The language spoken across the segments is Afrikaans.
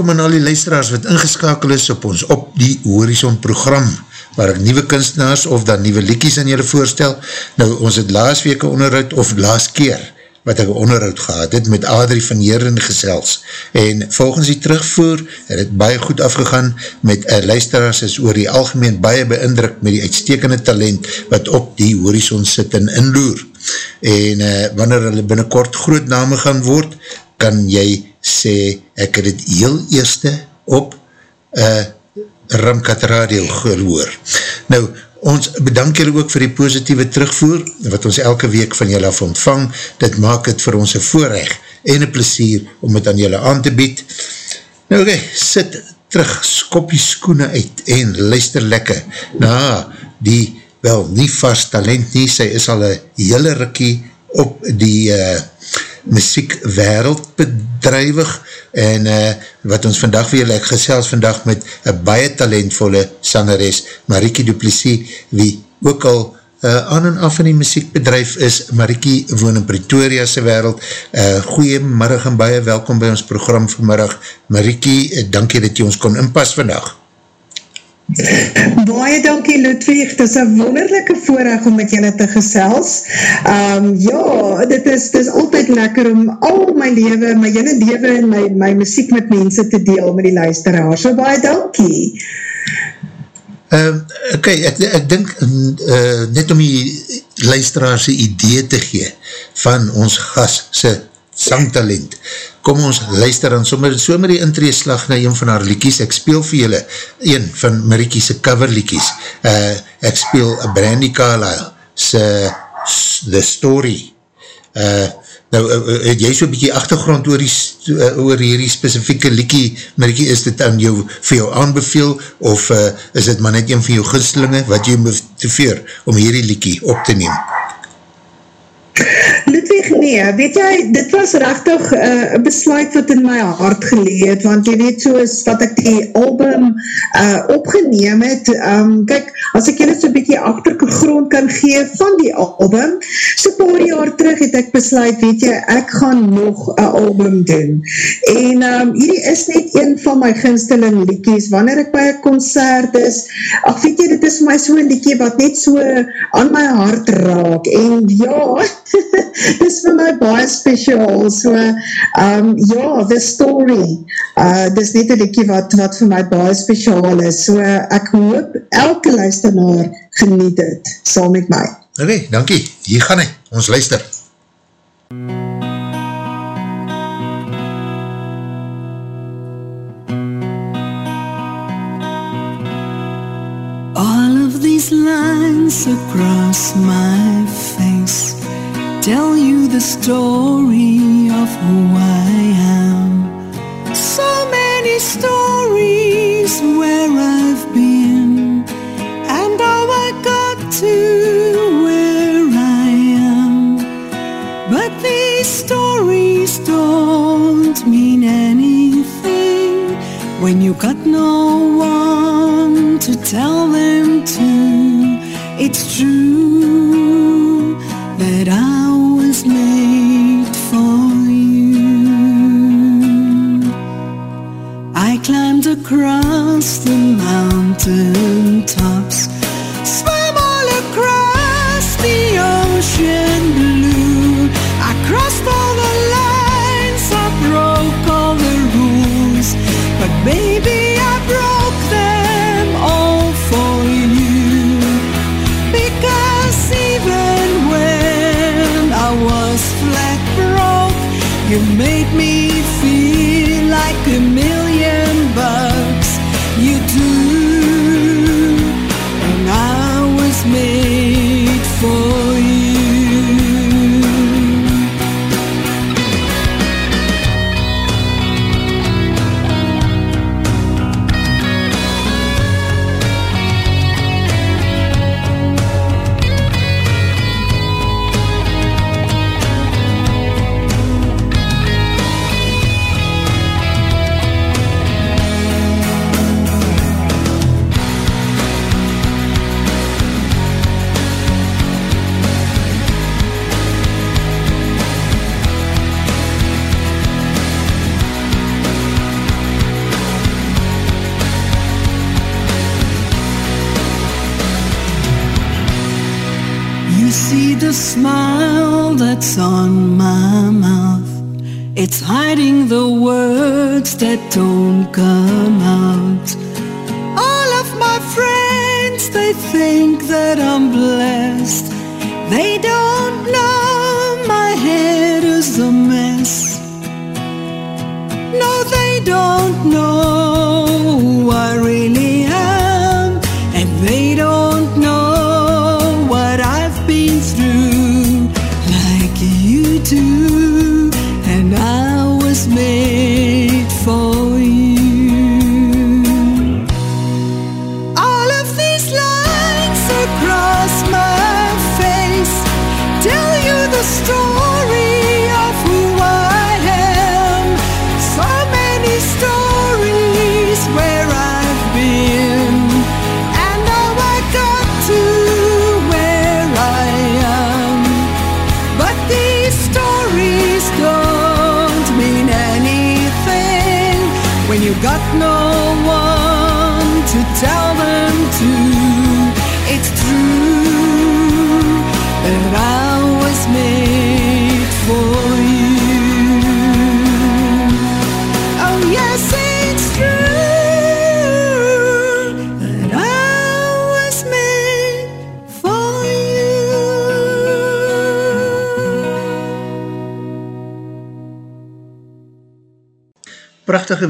Welkom aan al die luisteraars wat ingeskakel is op ons Op die Horizon program, waar ek nieuwe kunstenaars of dan nieuwe liekies aan julle voorstel. Nou, ons het laas weke onderhoud, of laas keer, wat ek onderhoud gehad het, met Adrie van Heeren gesels. En volgens die terugvoer, het het baie goed afgegaan, met uh, luisteraars is oor die algemeen baie beindruk met die uitstekende talent, wat op die Horizon sit en inloer. En uh, wanneer hulle binnenkort groot name gaan word, kan jy sê, ek het het heel eerste op uh, Ramkat Radio gehoor. Nou, ons bedank julle ook vir die positieve terugvoer, wat ons elke week van julle af ontvang, dit maak het vir ons een voorrecht en een plesier om het aan julle aan te bied. Nou oké, okay, sit terug, skop die skoene uit en luister lekker na die, wel, nie vast talent nie, sy is al een hele rikkie op die uh, muziek wereld bedrijwig en uh, wat ons vandag weer, ek gesels vandag met een baie talentvolle sangeres, Marieke Duplessis, wie ook al uh, aan en af in die muziekbedrijf is, Marieke woon in Pretoria se wereld, uh, goeiemiddag en baie welkom by ons program vanmiddag, Marieke, uh, dankie dat jy ons kon inpas vandag. Baie dankie Ludwig, dit is een wonderlijke voorrecht om met julle te gesels. Um, ja, dit is, dit is altyd lekker om al my leven, my hele leven en my, my muziek met mense te deel met die luisteraars. So baie dankie. Uh, ok, ek, ek dink uh, net om die luisteraars die idee te gee van ons gastse sangtalent. Kom ons luister dan sommer, sommer die intreeslag na een van haar liekies. Ek speel vir julle een van Marikie's cover liekies. Uh, ek speel Brandy Carlyle se The Story. Uh, nou, uh, uh het jy so'n bykie achtergrond oor, die, uh, oor hierdie specifieke liekie, Marikie, is dit aan jou, vir jou aanbeveel, of uh, is dit maar net een van jou gistelinge, wat jy moet te veer om hierdie liekie op te neem? Ludwig, nee, weet jy, dit was rechtig uh, een besluit wat in my hart geleed, want jy weet so is wat ek die album uh, opgeneem het, um, kyk, as ek julle so'n bykie achtergrond kan gee van die album, so paar jaar terug het ek besluit, weet jy, ek gaan nog een album doen, en um, hierdie is net een van my ginsteling liekies, wanneer ek by een concert is, ach weet jy, dit is my so'n liekie wat net so aan my hart raak, en ja, dis vir my baie speciaal, so, um, ja, the story, uh, dis net een liekie wat, wat vir my baie speciaal is, so, uh, ek hoop, elke luisteraar geniet het, saam met my. Ok, dankie, hier gaan hy, ons luister. All of these lines across my face tell you the story of who I am. So many stories where I've been and how I got to where I am. But these stories don't mean anything when you got no one to tell them to. It's true made for you. I climbed across the mountain tops,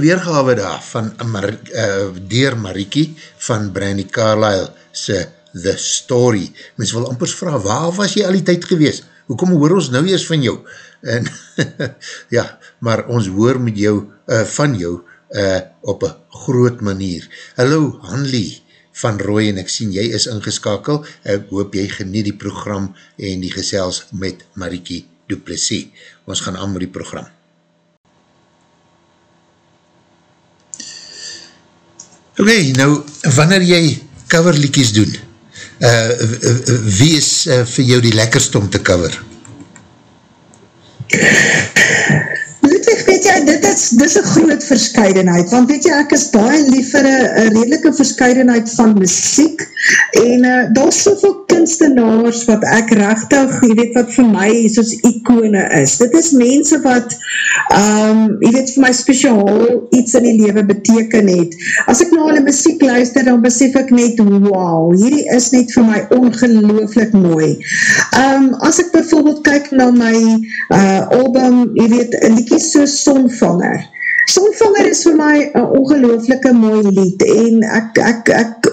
weergawe daar van Mar uh, Deer Marikie van Brandy Carlyle se The Story. Mens wil ampers vraag, waar was jy al die tyd gewees? Hoekom hoor ons nou eers van jou? En ja, maar ons hoor met jou, uh, van jou uh, op een groot manier. Hallo Hanlie van Roy en ek sien jy is ingeskakel. Ek hoop jy geniet die program en die gesels met Marikie Duplessis. Ons gaan aan met die program. Okay, nou, wanneer jy coverliedjes doen, uh, wie is uh, vir jou die lekkerste om te cover? Ludwig, weet jy, dit is, dit is een groot verscheidenheid, want weet jy, ek is baie lief vir een redelike verscheidenheid van muziek, en uh, daar is soveel kunstenaars wat ek rechtig, jy weet wat vir my soos ikone is. Dit is mense wat, um, jy weet vir my speciaal iets in die leven beteken het. As ek na hulle muziek luister, dan besef ek net, wow, hierdie is net vir my ongelooflik mooi. Um, as ek bijvoorbeeld kyk na my uh, album, jy weet, liedje so Sonvanger, Sonvanger is vir my een ongelooflike mooi lied en ek, ek, ek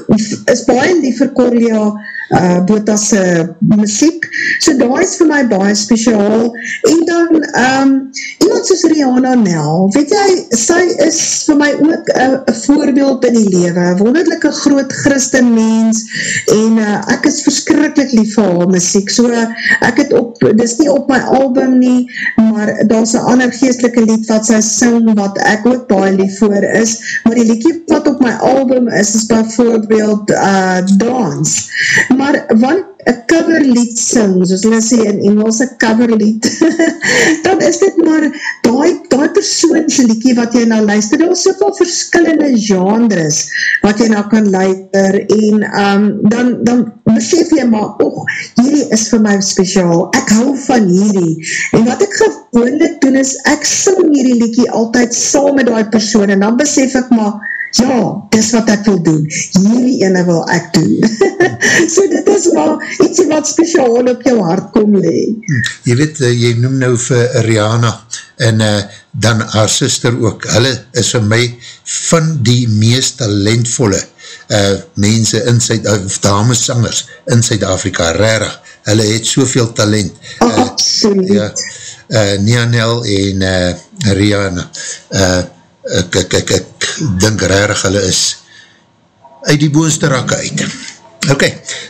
is baie lief vir Corlia uh, Botas uh, muziek, so daar is vir my baie speciaal en dan um, iemand soos Rihanna Nel, weet jy, sy is vir my ook een voorbeeld in die lewe, wonderlijke groot christen mens en uh, ek is verskrikkelijk lief vir haar muziek, so uh, ek het op, dis nie op my album nie, maar daar is een ander geestelike lied wat sy sing, wat ek ook baie lief voor is, maar die liedje wat op my album is, is bijvoorbeeld uh, Dance, maar wanneer een coverlied sing, soos hulle sê in Engels, een coverlied, dan is dit maar die, die persoonse liedje wat jy nou luister, daar is soveel verskillende genres wat jy nou kan luister, en um, dan, dan besef jy maar, och, hierdie is vir my speciaal, ek hou van hierdie, en wat ek gewoonlik doen is, ek sing hierdie liedje altyd saam met die persoon, en dan besef ek maar, ja, dis wat ek wil doen, hierdie ene wil ek doen. so dit is maar iets wat speciaal op jou hart kom lee. Hm, jy weet, uh, jy noem nou vir Rihanna en uh, dan haar sister ook, hulle is vir my van die meest talentvolle uh, mense in Zuid, of damesangers in Zuid-Afrika, rarig, hulle het soveel talent. Uh, Absoluut. Ja, uh, Nianel en uh, Rihanna, uh, ek, ek, ek, ek dink rarig hulle is uit die boonste rakke uit. Ok,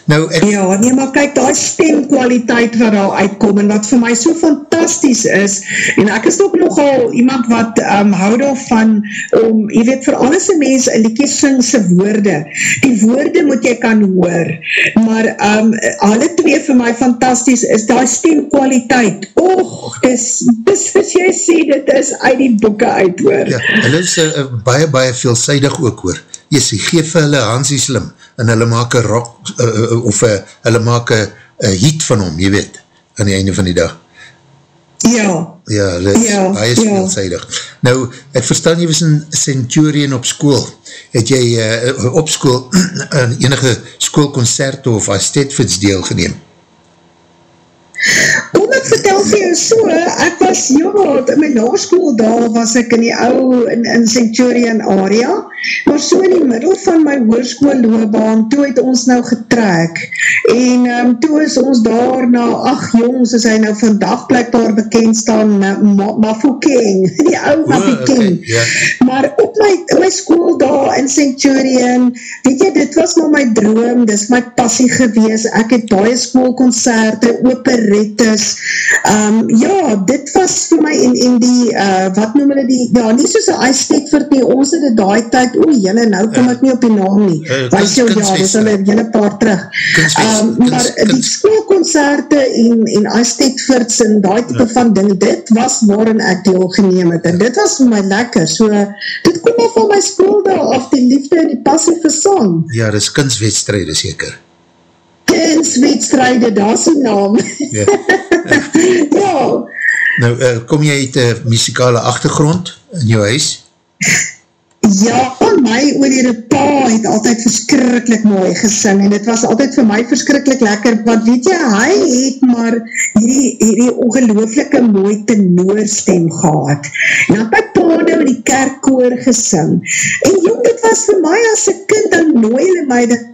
nou ek... Ja, nee, maar kyk, daar stemkwaliteit wat daar uitkom en wat vir my so fantastisch is, en ek is ook nogal iemand wat um, hou daarvan om, jy weet, vir alles een mens, een liedje sing sy woorde, die woorde moet jy kan hoor, maar um, alle twee vir my fantastisch is, daar stemkwaliteit, och, dis, dis as jy sê, dit is uit die boeken uit hoor. Ja, hulle is uh, baie, baie veelzijdig ook hoor, jy geef hulle Hansie Slim, en hulle maak een rock, uh, of uh, hulle maak een hit van hom, jy weet. aan die einde van die dag. Ja. Ja, dit is Ja, baie ja. speelzijdig. Nou, ek verstaan jy was een centurion op school. Het jy uh, op school aan enige schoolconcerte of Astetfits deel geneem? Kom ek vertel vir jou so, ek was, ja, in my laarskoel daar was ek in die ou, in, in Centurion area, maar so in die middel van my hoorskoolloobaan, toe het ons nou getrek, en um, toe is ons daar na, ach jongs, is hy nou vandag plek daar bekend staan, Ma Mafokeng, die ou Mafokeng, okay, ja. maar op my, my school daar in Centurion, weet jy, dit was maar my droom, dis my passie gewees, ek het baie schoolconcerte, operettes, um, ja, dit was vir my in, in die, uh, wat noem hulle die, ja, nie soos een Eisteadford nie, ons het het daai tyd, o jylle, nou kom ek nie op die naam nie, Uh, wees jou, ja, dis hulle jylle paar terug, um, maar die schoolconcerte en, en Eisteadfords en die type ja. van ding, dit was waarin ek deel geneem het, en dit was vir my lekker, so, dit kom maar van my school daar af, die liefde en die passie vir song. Ja, dit is kunstwedstrijde seker. Kunstwedstrijde, daar is die naam. Ja. ja, Nou, uh, kom jy uit een muzikale achtergrond in jou huis? Ja, my oorlede pa het altyd verskrikkelijk mooi gesing en het was altyd vir my verskrikkelijk lekker, want weet jy, hy het maar hierdie, hierdie ongelooflike mooi tenoorstem gehad. En dan my pa nou in die kerkkoor gesing. En jong, dit was vir my as een kind, dan nooi hulle my dat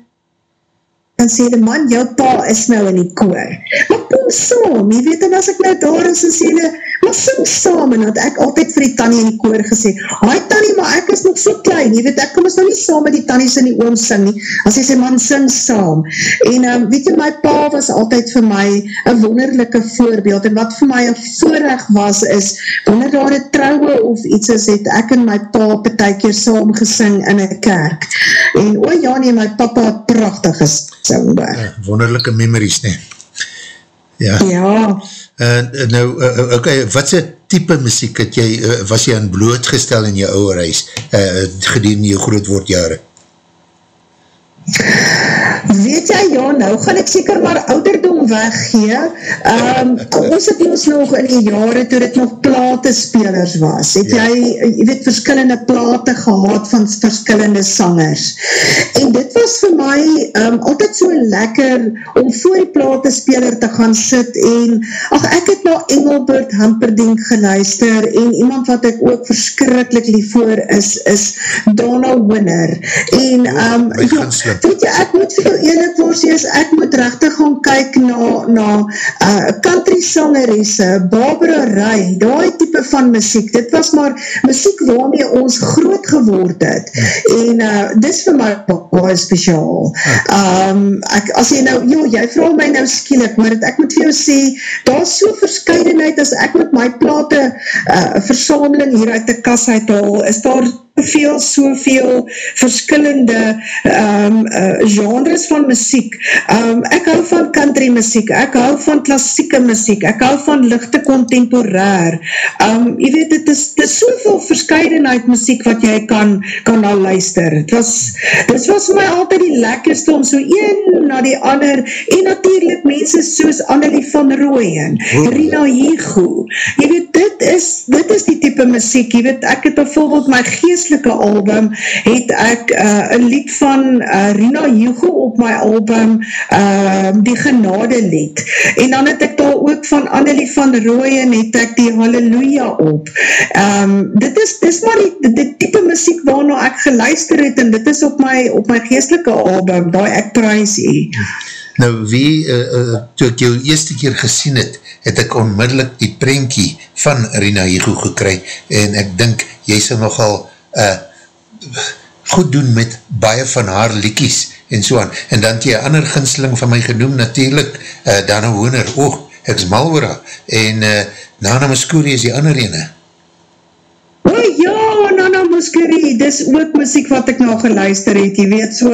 dan sê die man, jou pa is nou in die koor. Maar kom saam, jy weet, en as ek nou daar is, en sê hulle, maar sing saam, en had ek altyd vir die tannie in die koor gesê, haai tannie, maar ek is nog so klein, jy weet, ek kom ons nou nie saam met die tannies in die oom sing nie, as hy sê, man, sing saam. En um, weet jy, my pa was altyd vir my een wonderlijke voorbeeld, en wat vir my een voorrecht was, is, wanneer daar een trouwe of iets is, het ek en my pa betek keer saam gesing in een kerk. En o ja nie, my papa prachtig gesing. Ja, wonderlijke memories, nee. Ja. Ja. Uh, nou, uh, ok, wat se type muziek het jy, uh, was jy aan blootgestel in jou ouwe reis, uh, gedien jou grootwoordjare? Weet jy, ja, nou gaan ek seker maar ouderdom weggee. Um, ons het ons nog in die jare toe dit nog platespelers was. Het ja. jy, jy weet, verskillende plate gehad van verskillende sangers. En dit was vir my um, altyd so lekker om voor die platespeler te gaan sit en, ach, ek het na Engelbert Hamperdink geluister en iemand wat ek ook verskrikkelijk lief voor is, is Donald Winner. En, um, ja, weet jy, ek moet vir jou eerlijk voorsies, ek moet rechtig gaan kyk na, na uh, country sangeresse, Barbara Rai, die type van muziek, dit was maar muziek waarmee ons groot geword het, en uh, dis vir my baie speciaal. Um, ek, as jy nou, joh, jy vraag my nou skielik, maar het, ek moet vir jou sê, daar is so verscheidenheid, as ek met my plate uh, versameling hier uit die kas uithaal, is daar veel, soveel verskillende um, uh, genres van muziek. Um, ek hou van country muziek, ek hou van klassieke muziek, ek hou van lichte contemporair. Um, jy weet, het is, het is soveel verscheidenheid muziek wat jy kan, kan al luister. Het was, het was vir my altyd die lekkerste om so een na die ander, en natuurlijk mense soos Annelie van Rooyen, Rina Higo. Jy weet, dit is, dit is die type muziek, jy weet, ek het bijvoorbeeld my geest geestelike album, het ek uh, een lied van uh, Rina Hugo op my album, uh, die genade lied. En dan het ek daar ook van Annelie van Rooyen, het ek die Halleluja op. Um, dit is, dit is maar die, die type muziek waarna ek geluister het, en dit is op my, op my geestelike album, daar ek prijs hee. Nou, wie, uh, uh, toe ek jou eerste keer gesien het, het ek onmiddellik die prentjie van Rina Higo gekry, en ek dink, jy sal nogal uh, goed doen met baie van haar liekies en so aan. En dan een ander ginsling van my genoem, natuurlijk, uh, Dana Hooner, oog, ek is mal oor En uh, Nana Muscuri is die ander ene. O ja, Nana Muskerie, dis ook muziek wat ek nou geluister het, jy weet, so,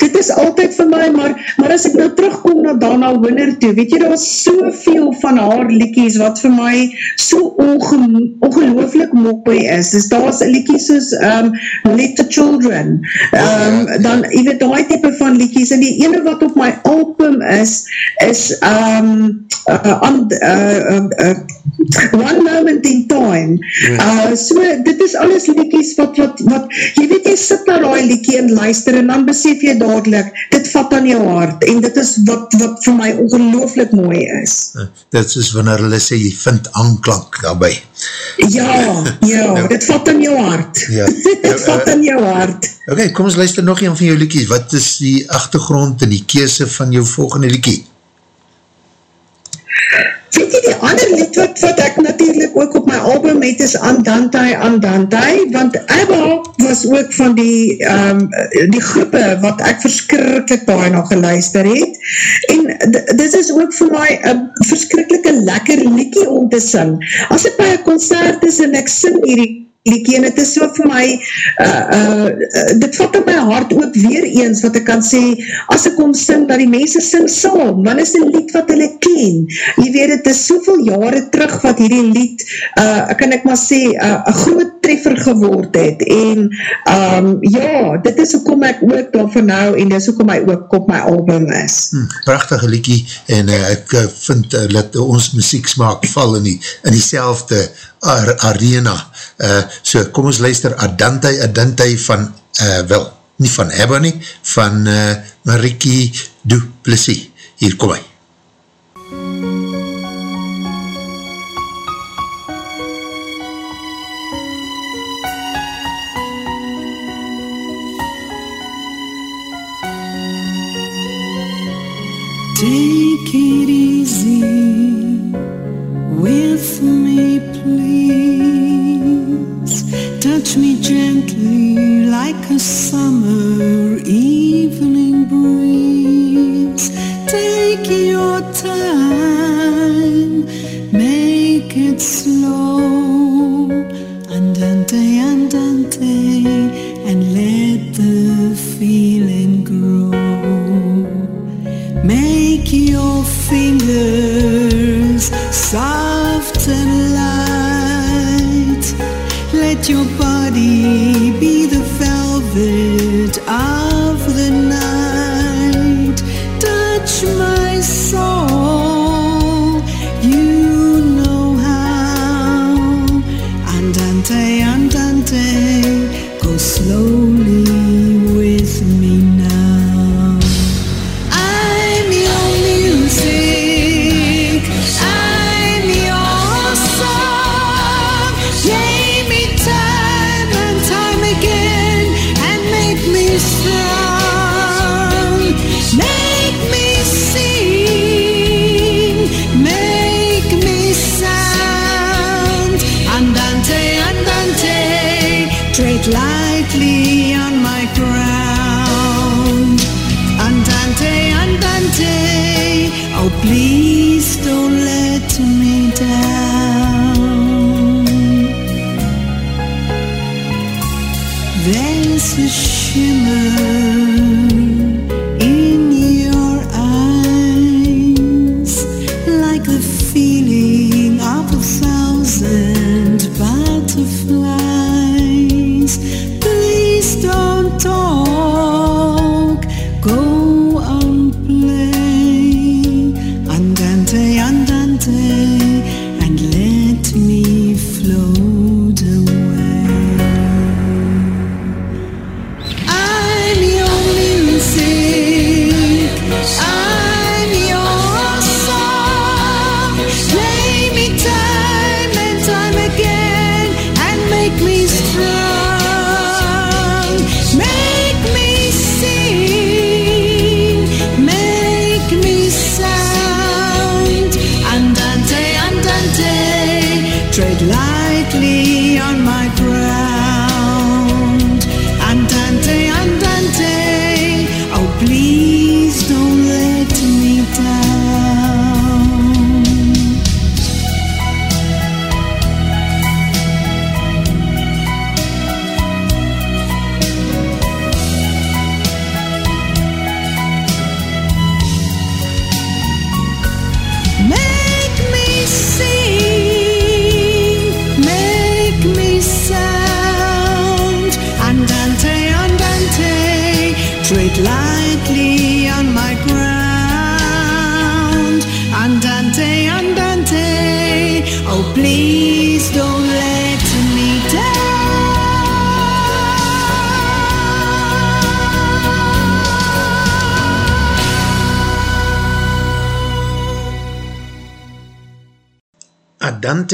dit is altyd vir my, maar, maar as ek nou terugkom na Dana Winner toe, weet jy, daar was soveel van haar liekies, wat vir my so onge ongelooflik mooi is, dus daar was liekies soos um, Let the Children, um, dan, jy weet, die type van liekies, en die ene wat op my album is, is um, uh, uh, uh, uh, One Moment in Time, uh, so, dit is alles liekies wat, wat, wat, jy weet, jy sit na die liekie en luister, en dan besef jy dadelijk, dit vat aan jou hart, en dit is wat, wat vir my ongelooflik mooi is. Dit is wanneer hulle sê, jy vind aanklank daarby. Ja, ja, dit vat aan jou hart. Ja. dit vat aan jou hart. Ok, kom ons luister nog een van jou liekies. Wat is die achtergrond en die kese van jou volgende liekie? Weet jy, die ander lied wat, wat ek natuurlijk ook op my album het is Andante, Andante, want Abba was ook van die, um, die groepe wat ek verskrikkelijk daar nog geluister het, en dit is ook vir my een verskrikkelijke lekker liedje om te sing. As ek by een concert is en ek sing hierdie liekie, en het is so vir my, uh, uh, dit vat op my hart ook weer eens, wat ek kan sê, as ek kom sing, dat die mense sing saam, dan is die lied wat hulle ken, jy weet, het is soveel jare terug, wat hierdie lied, uh, kan ek maar sê, uh, een groot treffer geword het, en, um, ja, dit is ook om ek ook dan van nou, en dit is ook om my ook op my album is. Hmm, prachtige liekie, en uh, ek uh, vind, uh, dat ons muziek smaak val in die, in die selfde ar arena, uh, so kom ons luister Adante Adante van, uh, wel, nie van Ebba nie, van uh, Mariki Duplessis, hier kom hy. Take it easy with me, please. Touch me gently like a summer evening breeze. Take your time, make it slow. Andante, andante, and let the feeling grow. Make your fingers soft and your body be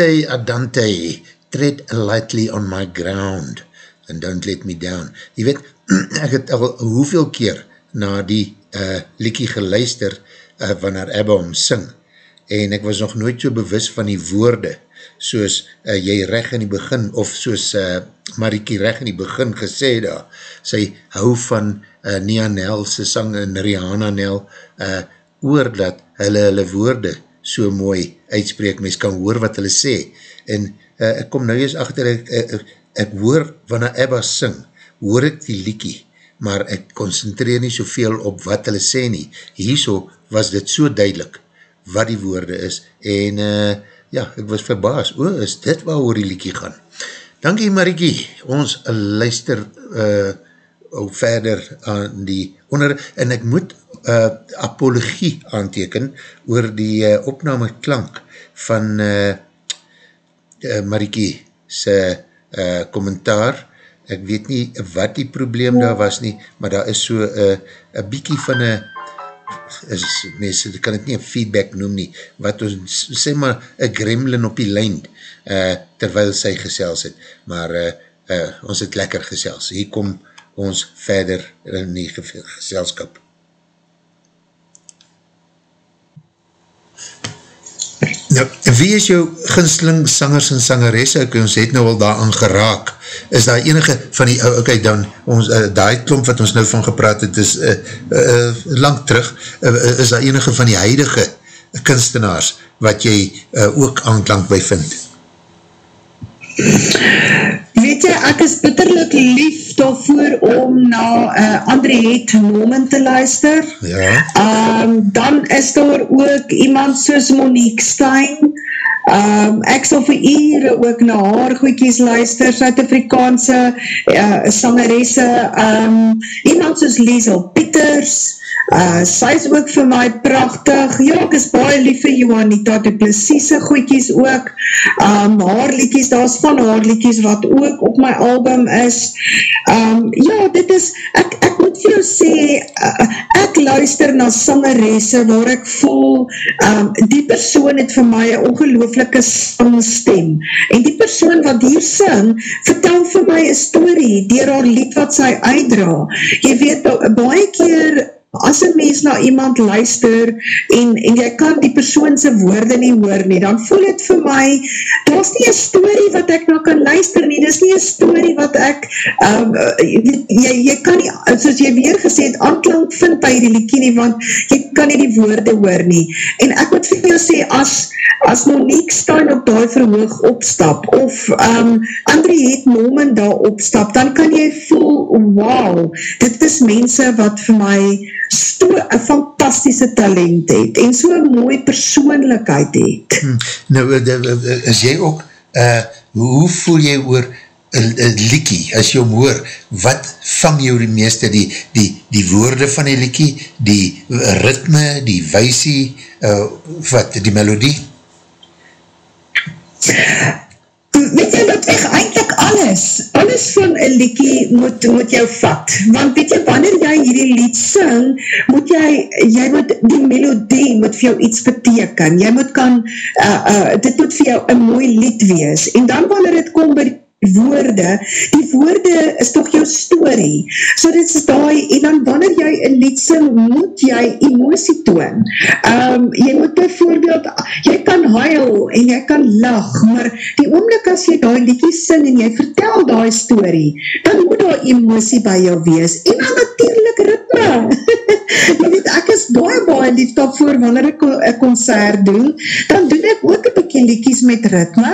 Dante Adante, tread lightly on my ground, and don't let me down. Je weet, ek het al hoeveel keer na die uh, liekie geluister, uh, wanneer Abba om sing, en ek was nog nooit so bewus van die woorde, soos uh, jy reg in die begin, of soos uh, Marikie reg in die begin gesê daar, sy hou van uh, Nia Nel, sy sang in Rihanna Nel, uh, oor dat hulle hulle woorde so mooi uitspreek, mens kan hoor wat hulle sê, en uh, ek kom nou eens achter, ek, ek, ek, ek hoor, wanneer Abba sing, hoor ek die liekie, maar ek concentreer nie soveel op wat hulle sê nie. Hierso was dit so duidelik wat die woorde is en uh, ja, ek was verbaas, o, is dit waar oor die liekie gaan. Dankie Marikie, ons luister uh, verder aan die onder, en ek moet uh, apologie aanteken oor die uh, opname klank van uh, uh, Marikie sy uh, kommentaar, ek weet nie wat die probleem daar was nie, maar daar is so een uh, bykie van een is, mense, kan het nie een feedback noem nie, wat ons, sê maar, een gremlin op die lijn, uh, terwyl sy gesels het, maar uh, uh, ons het lekker gesels, hier kom ons verder in die geselskap. Nou, wie is jou ginsling sangers en sangeresse? Ek, ons het nou al daar aan geraak. Is daar enige van die, oké, okay, dan, ons, uh, die klomp wat ons nou van gepraat het, is uh, uh, lang terug, uh, is daar enige van die huidige kunstenaars wat jy uh, ook aanklank by vind? Weet jy, ek is bitterlik lief daarvoor om na uh, André Het Nomen te luister. Ja. Um, dan is daar ook iemand soos Monique Stein. Um, ek sal vir ure ook na haar goedkies luister, Zuid-Afrikaanse uh, sangeresse. Um, iemand soos Liesel Pieters. Uh, sy is ook vir my prachtig, ja, ek is baie lief vir Johanita, die plesiese goeikies ook, um, haar liekies, daar is van haar liekies wat ook op my album is, um, ja, dit is, ek, ek moet vir jou sê, uh, ek luister na sangeresse waar ek voel, um, die persoon het vir my een ongelooflike sangstem, en die persoon wat hier sing, vertel vir my een story, dier haar lied wat sy uitdra, jy weet, baie keer, as een mens na iemand luister en, en jy kan die persoonse woorde nie hoor nie, dan voel het vir my, daar is nie een story wat ek nou kan luister nie, dit is nie een story wat ek, um, jy, jy kan nie, soos jy weer gesê het, aanklank vind by die liekie nie, want jy kan nie die woorde hoor nie. En ek moet vir jou sê, as, as Monique Stein op die verhoog opstap, of um, André het moment daar opstap, dan kan jy voel, wow, dit is mense wat vir my so een fantastische talent het en so een mooie persoonlijkheid het. Hmm, nou, eh, eh, is jy ook, uh, hoe voel jy oor liekie, as jy omhoor, wat vang jou die meeste, die, die, die woorde van die liekie, die ritme, die weisie, uh, wat, die melodie? weet jy wat weg, eindelijk alles, alles van een liekie moet, moet jou vat, want weet jy, wanneer jy hierdie lied sing, moet jy, jy moet, die melodie moet vir jou iets beteken, jy moet kan, uh, uh, dit moet vir jou een mooi lied wees, en dan wanneer het kom by die woorde, die woorde is toch jou story, so dit is daai, en dan wanneer jy een lied sing, moet jy emosie toon, um, jy moet bijvoorbeeld, jy kan huil, en jy kan lach, maar die oomlik as jy daai liedje sing, en jy vertel daai story, dan moet daar emosie by jou wees, en dan natuurlijk ritme, jy ek is baie baie lief daarvoor, wanneer ek een concert doen, dan doen ek ook een bykie liedjes met ritme,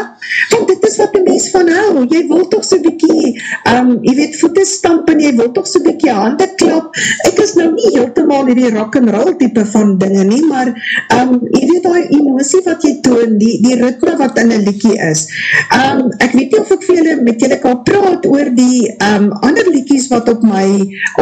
want dit is wat die mens van hou, jy wil toch so bykie, um, jy weet, voete stamp en jy wil toch so bykie hande klap, ek is nou nie heeltemaal in die rock and roll type van dinge nie, maar um, jy weet die emosie wat jy toon, die, die ritme wat in een liekie is. Um, ek weet nie of ek vir julle met julle kan praat oor die um, ander liekies wat op my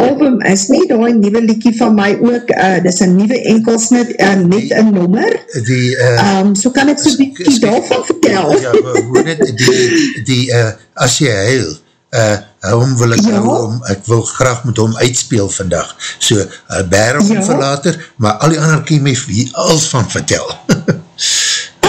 album is, nie die nieuwe liekie van my ook, uh, dis een nieuwe enkelsnit, uh, net een nommer. Die, uh, um, so kan ek so bykie daarvan vertel. Ja, hoe net, die, die uh, as jy huil, uh, hom wil ek, ja. om, ek wil graag met hom uitspeel vandag, so uh, bær hom ja. vir later, maar al die ander kiem my als van vertel.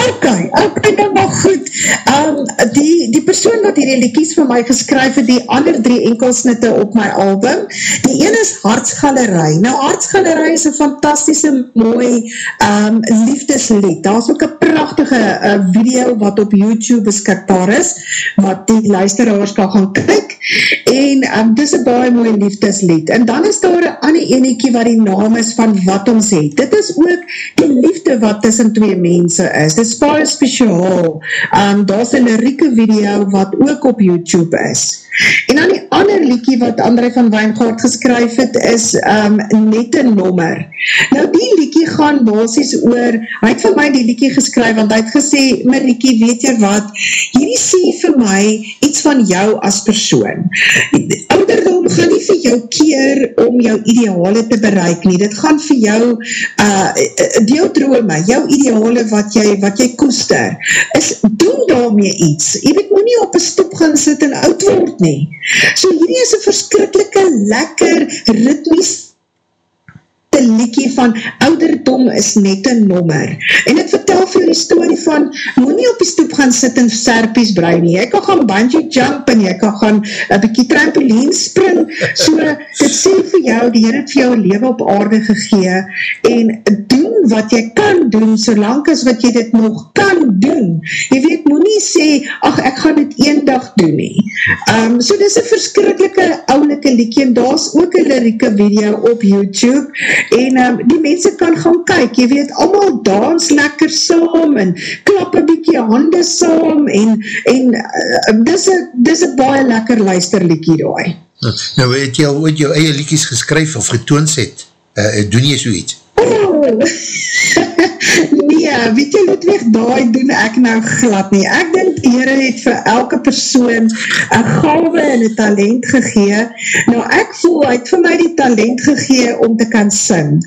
Ok, ok, nou maar goed. Um, die, die persoon wat hierdie liekies vir my geskryf het, die ander drie enkelsnitte op my album, die ene is Hartsgalerij. Nou, Hartsgalerij is een fantastische, mooi um, liefdeslied. Daar is ook een prachtige uh, video wat op YouTube beskikbaar is, wat die luisteraars kan gaan kyk. En um, dit is een baie mooi liefdeslied. En dan is daar een ander eniekie wat die naam is van Wat ons het. Dit is ook die liefde wat tussen twee mense is. Dit is baie speciaal. Um, daar is een lirieke video wat ook op YouTube is. En dan die ander liekie wat André van Wijngaard geskryf het is um, net een nommer. Nou die liekie gaan basis oor, hy het vir my die liekie geskryf, want hy het gesê, my liekie weet jy wat, hierdie sê vir my iets van jou as persoon. Ouderdom gaan nie vir jou keer om jou ideale te bereik nie, dit gaan vir jou uh, deel drome, jou ideale wat jy, wat jy koester, is doen daarmee iets. Jy weet, moet nie op een stoep gaan sit en oud word nie. So hierdie is een verskrikkelijke, lekker, ritmies liekie van ouderdom is net een nommer. En ek vertel vir die story van, moet nie op die stoep gaan sit en serpies brei nie. Jy kan gaan bungee jump en jy kan gaan een bykie trampoline spring. So, dit sê vir jou, die Heer het vir jou leven op aarde gegee en doen wat jy kan doen, solang as wat jy dit nog kan doen. Jy weet, moet nie sê, ach, ek gaan dit een dag doen nie. Um, so, dit is een verskrikkelike oulike liekie en daar is ook een lirieke video op YouTube en um, die mense kan gaan kyk, jy weet, allemaal dans lekker saam, en klap een bykie hande saam, en, en uh, dis een baie lekker luisterliekie daai. Nou, het jy al ooit jou eie liekies geskryf of getoons het? Uh, doen jy so iets? Nee, weet jy wat weg, daai doen ek nou glad nie. Ek denk die Heere het vir elke persoon een galwe en een talent gegee. Nou ek voel, hy het vir my die talent gegee om te kan sing.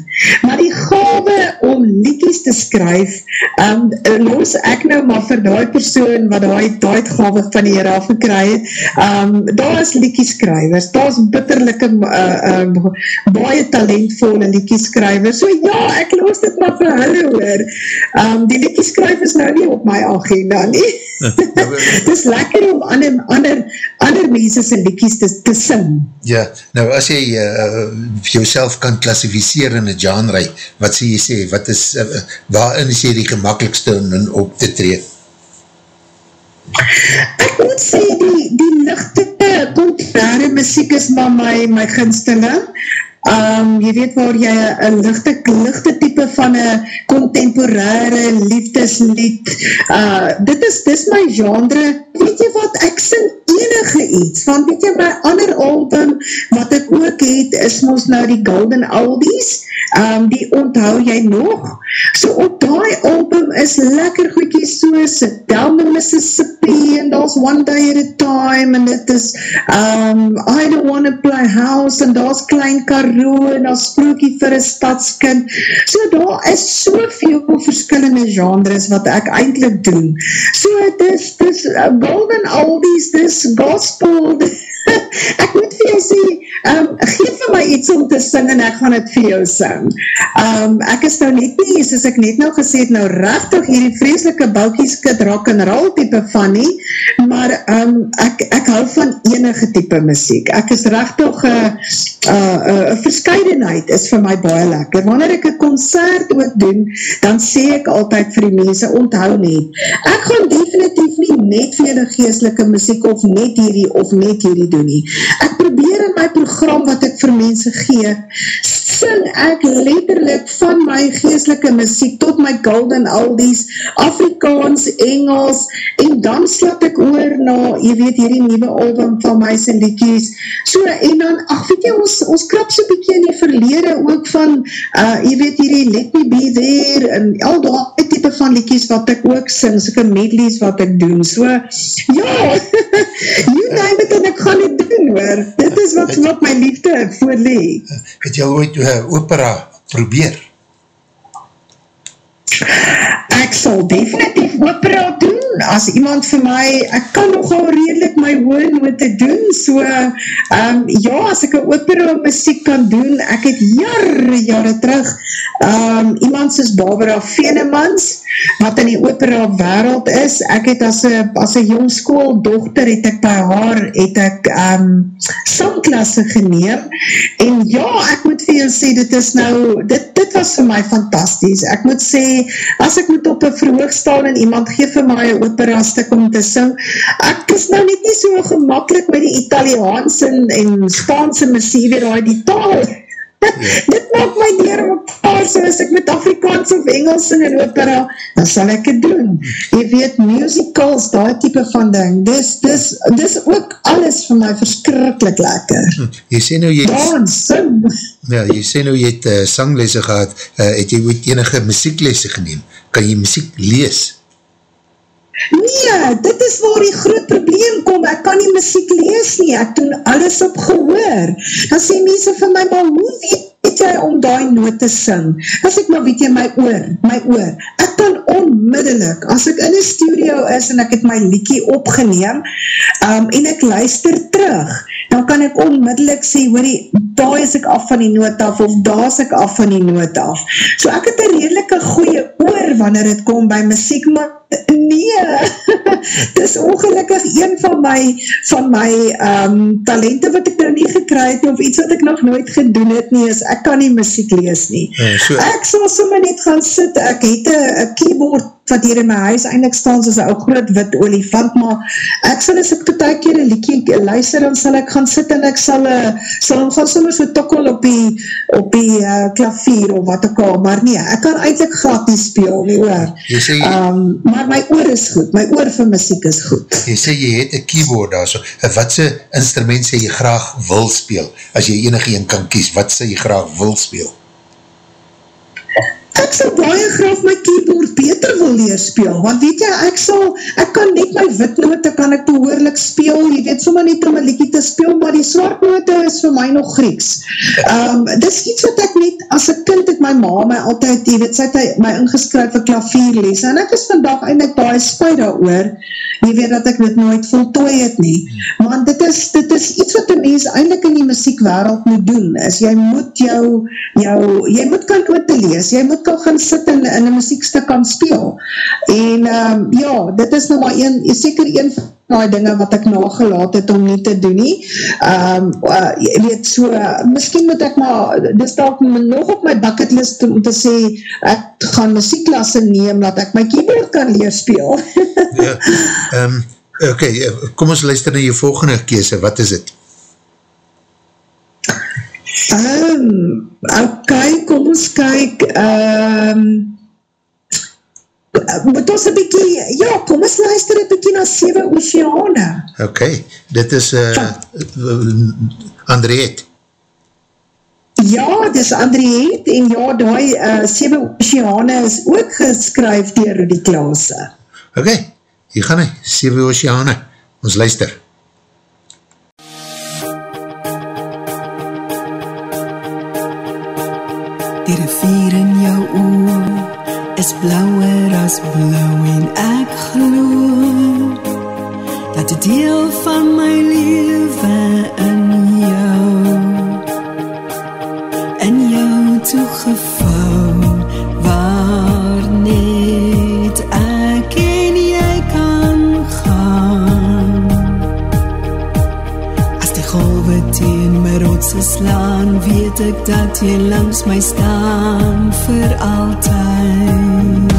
Maar die galwe om liedjes te skryf, um, los ek nou maar vir die persoon wat die daad galwe van die Heere afgekry het, um, daar is liedjes skrywers, daar is bitterlijke uh, um, baie talentvolle liedjes skrywers. So ja, ek los dit maar vir hulle hoor. Um, die liedjes skryf is nou nie op my agenda nie. Het is lekker om ander, ander, ander mense sy liedjes te, te sing. Ja, nou as jy uh, jouself kan klassificeer in een genre, wat sê jy sê, wat is, uh, waarin is jy die gemakkelijkste om op te tree? Ek moet sê, die, die lichte, contraire muziek is maar my, my ginsteling. Um, jy weet waar jy een lichte, lichte type van een contemporaire liefdeslied, uh, dit is, dit is my genre, weet jy wat, ek sing enige iets, want weet jy, my ander album, wat ek ook het, is ons nou die Golden Aldies, um, die onthou jy nog, so op die album is lekker goedkies soos, Down the Mississippi, and that's One Day at a Time, and it is, um, I Don't Wanna Play House, and that's Klein Kar Karoo en as sprookie vir een stadskind. So daar is soveel verskillende genres wat ek eindelijk doen. So het is, het is uh, golden oldies, het is gospel, ek moet vir jou sê, um, geef vir my iets om te sing en ek gaan het vir jou sing. Um, ek is nou net nie, soos ek net nou gesê het, nou rechtig hierdie vreselike boukieskiet rock and roll type van nie, maar um, ek, ek hou van enige type muziek. Ek is rechtig een uh, uh, uh, verscheidenheid is vir my baie lekker. Wanneer ek een concert ook doen, dan sê ek altyd vir die mense, onthou net, ek gaan definitief nie net vir die geestelike muziek of net hierdie of net hierdie doen nie. Ek probeer in my program wat ek vir mense gee, sing ek letterlik van my geestelike muziek tot my golden oldies, Afrikaans, Engels, en dan slap ek oor na, jy weet, hierdie nieuwe album van my syndikies. So, en dan, ach, weet jy, ons, ons krap so bykie in die verlede ook van, uh, jy weet, hierdie Let Me Be There, en al die type van liedjes wat ek ook sing, soke medleys wat ek doen. So, ja, you name it, en ek gaan het doen, hoor. Dit is wat, wat my liefde voorlee. Het jy ooit uh, opera probeer? Ek sal definitief opera doen, as iemand vir my, ek kan nogal redelijk my hoornote doen, so, um, ja, as ek een opera muziek kan doen, ek het jare, jare terug, um, iemand soos Barbara Venemans, wat in die opera wereld is, ek het as een, as een jongskool dochter, het ek by haar, het ek um, sangklasse geneem, en ja, ek moet vir jou sê, dit is nou, dit, dit was vir my fantastisch, ek moet sê, as ek moet op een verhoog staan en iemand geef vir my een opera stuk om te sing, ek is nou net nie so gemakkelijk met die Italiaans en, en Spaanse muziek weer die taal. Dit maak my neer op paar, so as ek met Afrikaans of Engels in opera, dan sal ek het doen. Jy weet, musicals, die type van ding, dis, dis, dis ook alles vir my verskrikkelijk lekker. Hm, jy sê nou jy... Dans, sing. Ja, jy sê nou jy het uh, sanglese gehad, uh, het jy ooit enige muzieklese geneem? Kan jy muziek lees? Nee, dit is waar die groot probleem kom, ek kan nie muziek lees nie, ek doen alles op gehoor. Dan sê mense vir my, maar hoe weet jy om die noot te sing? As ek maar weet jy my oor, my oor. Ek kan onmiddellik, as ek in die studio is en ek het my liekie opgeneem um, en ek luister terug, dan kan ek onmiddellik sê, hoorie, daar is ek af van die noot af, of daar is ek af van die noot af. So ek het een redelike goeie oor wanneer het kom by muziek, maar nee, dis ongelukkig een van my van my um, talente wat ek nou nie gekry het, of iets wat ek nog nooit gedoen het nie, is ek kan nie muziek lees nie. Uh, so. Ek sal sommer net gaan sit, ek het een keyboard wat hier in my huis eindelijk staan soos een groot wit olifant, maar ek sal as ek tot een keer een liekie luister, dan sal ek gaan sit en ek sal, uh, sal hom gaan sommer so tokkel op die, op die uh, klavier of wat ook al, maar nee, ek kan eindelijk nie speel, nie oor. Sê, um, maar my oor is goed, my oor vir muziek is goed. Jy sê jy het een keyboard daar so, wat sy instrument sê jy graag wil speel, as jy enige een kan kies, wat sê jy graag wil speel? Ek sal baie graag my keyboard beter wil leer speel, want weet jy, ek sal, ek kan net my witnote, kan ek behoorlik speel, jy weet, sommer net om een liekie te speel, maar die zwartnote is vir my nog Grieks. Um, dis iets wat ek net, as ek kind het my ma my altyd, jy weet, sy het my ingeskryf vir klavierles, en ek is vandag eindelijk baie spuit daar oor, jy weet dat ek dit nooit voltooi het nie, want dit is, dit is iets wat die mens eindelijk in die muziekwereld moet doen, is jy moet jou, jou jy moet kan note lees, jy moet kan gaan sit in, in een muziekstuk kan speel, en um, ja, dit is nou maar een, seker een van die dinge wat ek nagelaat het om nie te doen nie. Um, uh, jy weet so, uh, miskien moet ek maar, dit stel nog op my bucketlist om te sê, ek gaan muziekklasse neem, dat ek my keyboard kan leer speel. ja, um, ok, kom ons luister na jou volgende kese, wat is het? Um, ok, kom ons kyk, um, moet ons een bykie, ja, kom ons luister een bykie na 7 Oceane. Ok, dit is uh, Andriet. Ja, dit is Andriet en ja, die uh, 7 Oceane is ook geskryf dier die klase. Ok, hier gaan hy, 7 Oceane, ons luister. Die rivier in jou oor is blauwer as blauw en ek glo dat die deel van my leven weet ek dat jy langs my staan vir altyd.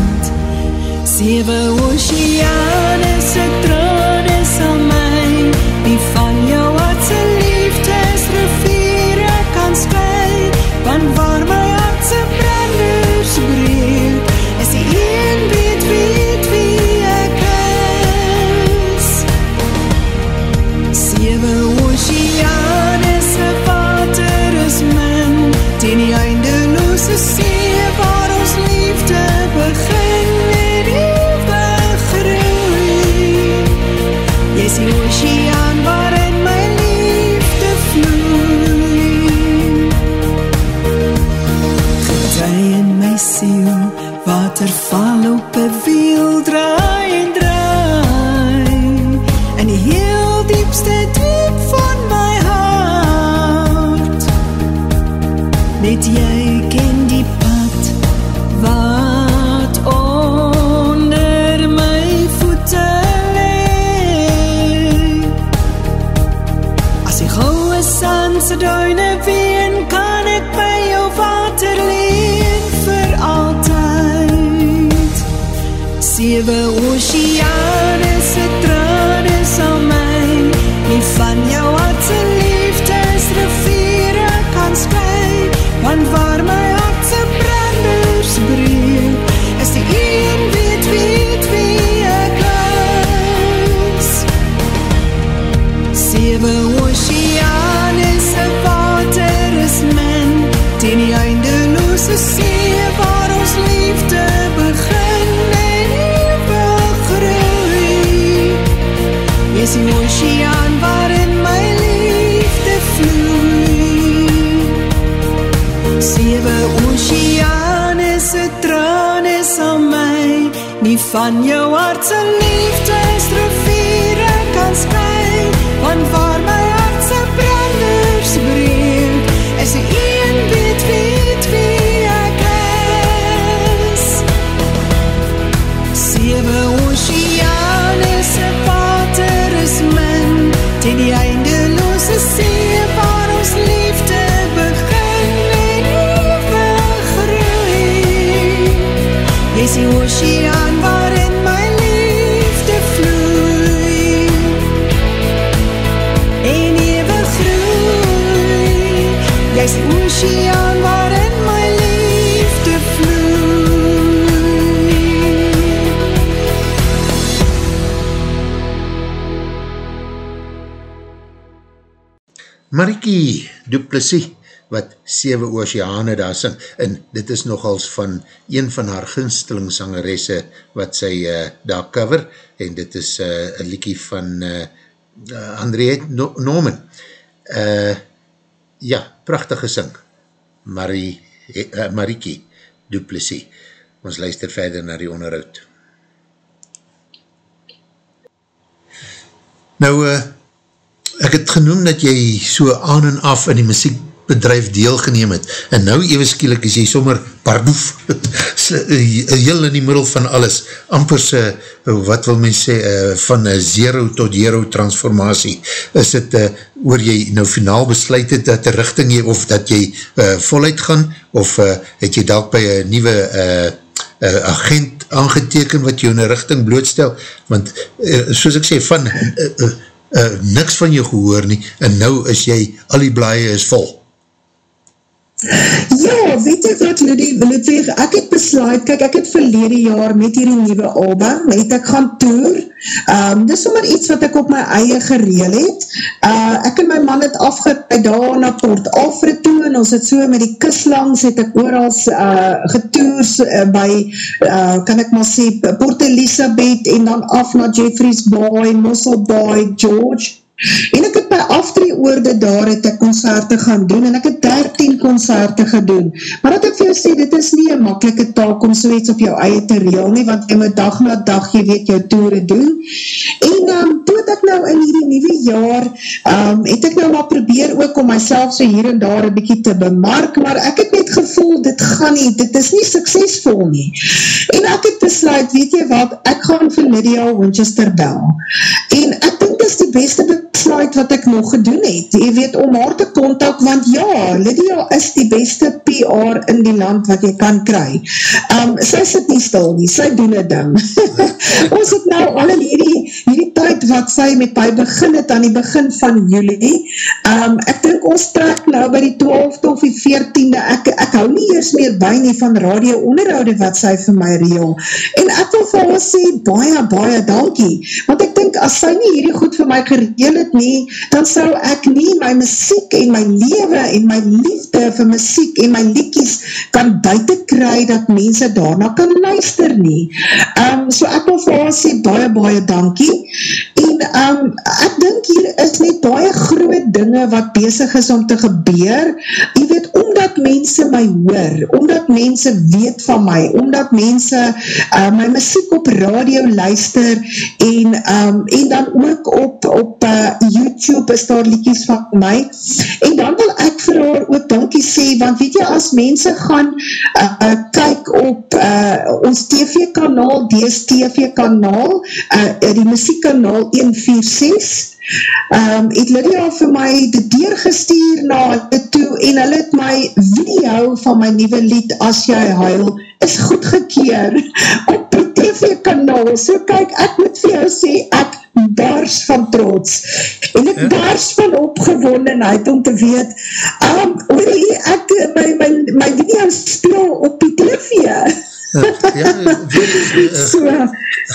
Sewe oceane se trane nie van jou hart se Duplessis, wat Sewe Oceane daar sing, en dit is nogals van een van haar gunsteling sangeresse wat sy uh, daar cover, en dit is uh, een liekie van uh, uh, Andriette no Norman. Uh, ja, prachtige sing, Marie, uh, Marikie Duplessis. Ons luister verder na die onderhoud. Nou, uh, ek het genoem dat jy so aan en af in die muziekbedrijf deelgeneem het, en nou even skielik is jy sommer pardoef, heel in die middel van alles, amper se, wat wil men sê, uh, van zero tot zero transformatie, is het oor jy nou finaal besluit het dat die richting jy, of dat jy uh, voluit gaan, of uh, het jy dalk by een nieuwe uh, uh, agent aangeteken wat jou in een richting blootstel, want uh, soos ek sê, van uh, uh, uh, niks van jou gehoor nie, en nou is jy, al die blaie is vol. Ja, weet ek wat, Ludwig, ek het besluit, kyk, ek het verlede jaar met hierdie nieuwe album, het ek gaan toer, um, dis sommer iets wat ek op my eie gereel het, uh, ek en my man het afgetuid daar na Port Alfred toe, en ons het so met die kus langs, het ek oorals uh, getoers uh, by, uh, kan ek maar sê, Port Elizabeth, en dan af na Jeffreys Bay, Mossel Bay, George, En ek het by aftreeoorde daar het ek concerte gaan doen en ek het 13 concerte gedoen. Maar dat ek vir jou sê, dit is nie een makkelike taak om so iets op jou eie te reel nie, want jy moet dag na dag, jy weet, jou toere doen. En um, toe het ek nou in hierdie nieuwe jaar, um, het ek nou maar probeer ook om myself so hier en daar een bykie te bemark, maar ek het net gevoel, dit gaan nie, dit is nie suksesvol nie. En ek het besluit, weet jy wat, ek gaan vir Lydia Winchester bel. En ek dink dit is die beste besluit wat ek nog gedoen het, jy weet, om haar te kontak, want ja, Lydia is die beste PR in die land wat jy kan kry. Um, sy sit nie stil nie, sy doen het ding. ons het nou al in hierdie, hierdie wat sy met my begin het, aan die begin van juli, um, ek dink ons trek nou by die 12de of die 14de, ek, ek hou nie eers meer by nie van radio onderhoude wat sy vir my reel, en ek wil vir ons sê, baie, baie dankie, want ek dink, as sy nie hierdie goed vir my gereel het nie, dan sal ek nie my muziek en my lewe en my liefde vir muziek en my liekies kan buiten kry dat mense daarna kan luister nie. Um, so ek wil vir ons sê baie, baie dankie. En um, ek dink hier is net baie groot dinge wat bezig is om te gebeur. Jy weet, om omdat mense my hoor, omdat mense weet van my, omdat mense uh, my muziek op radio luister en, um, en dan ook op, op uh, YouTube is daar liedjes van my. En dan wil ek vir haar ook dankie sê, want weet jy, as mense gaan uh, uh, kyk op uh, ons TV kanaal, DSTV kanaal, uh, die muziekkanaal 146 um, het Lydia vir my die deur gestuur na dit toe en hulle het my video van my nieuwe lied As Jy Huil is goedgekeer op die TV kanaal. So kyk ek moet vir jou sê ek bars van trots. En ek ja. bars van opgewondenheid om te weet um, oor hier ek my, my, my video speel op die TV ja, weet, uh, so,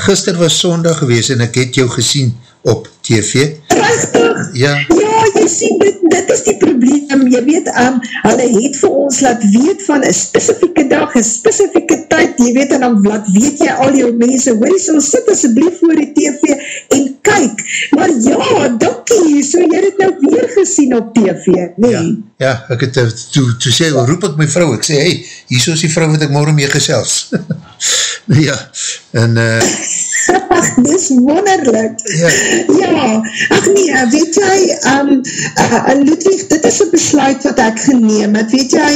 gister was sondag gewees en ek het jou gesien op TV. Prachtig! Ja. Ja, jy sien, dit, dit is die probleem. Jy weet, um, hulle het vir ons laat weet van een specifieke dag, een specifieke tyd, jy weet, en dan laat weet jy al jou mense, hoor jy so, sit asjeblief voor die TV en kyk. Maar ja, dankie, so jy het nou weer gesien op TV, nee. Ja, ja ek het, eh, toe, toe sê, roep ek my vrou, ek sê, hey, hier is die vrou wat ek morgen mee gesels. ja, en... Uh, ach, dis wonderlik. Ja. ja, ach nee, weet jy, um, uh, Ludwig, dit is een besluit wat ek geneem het, weet jy,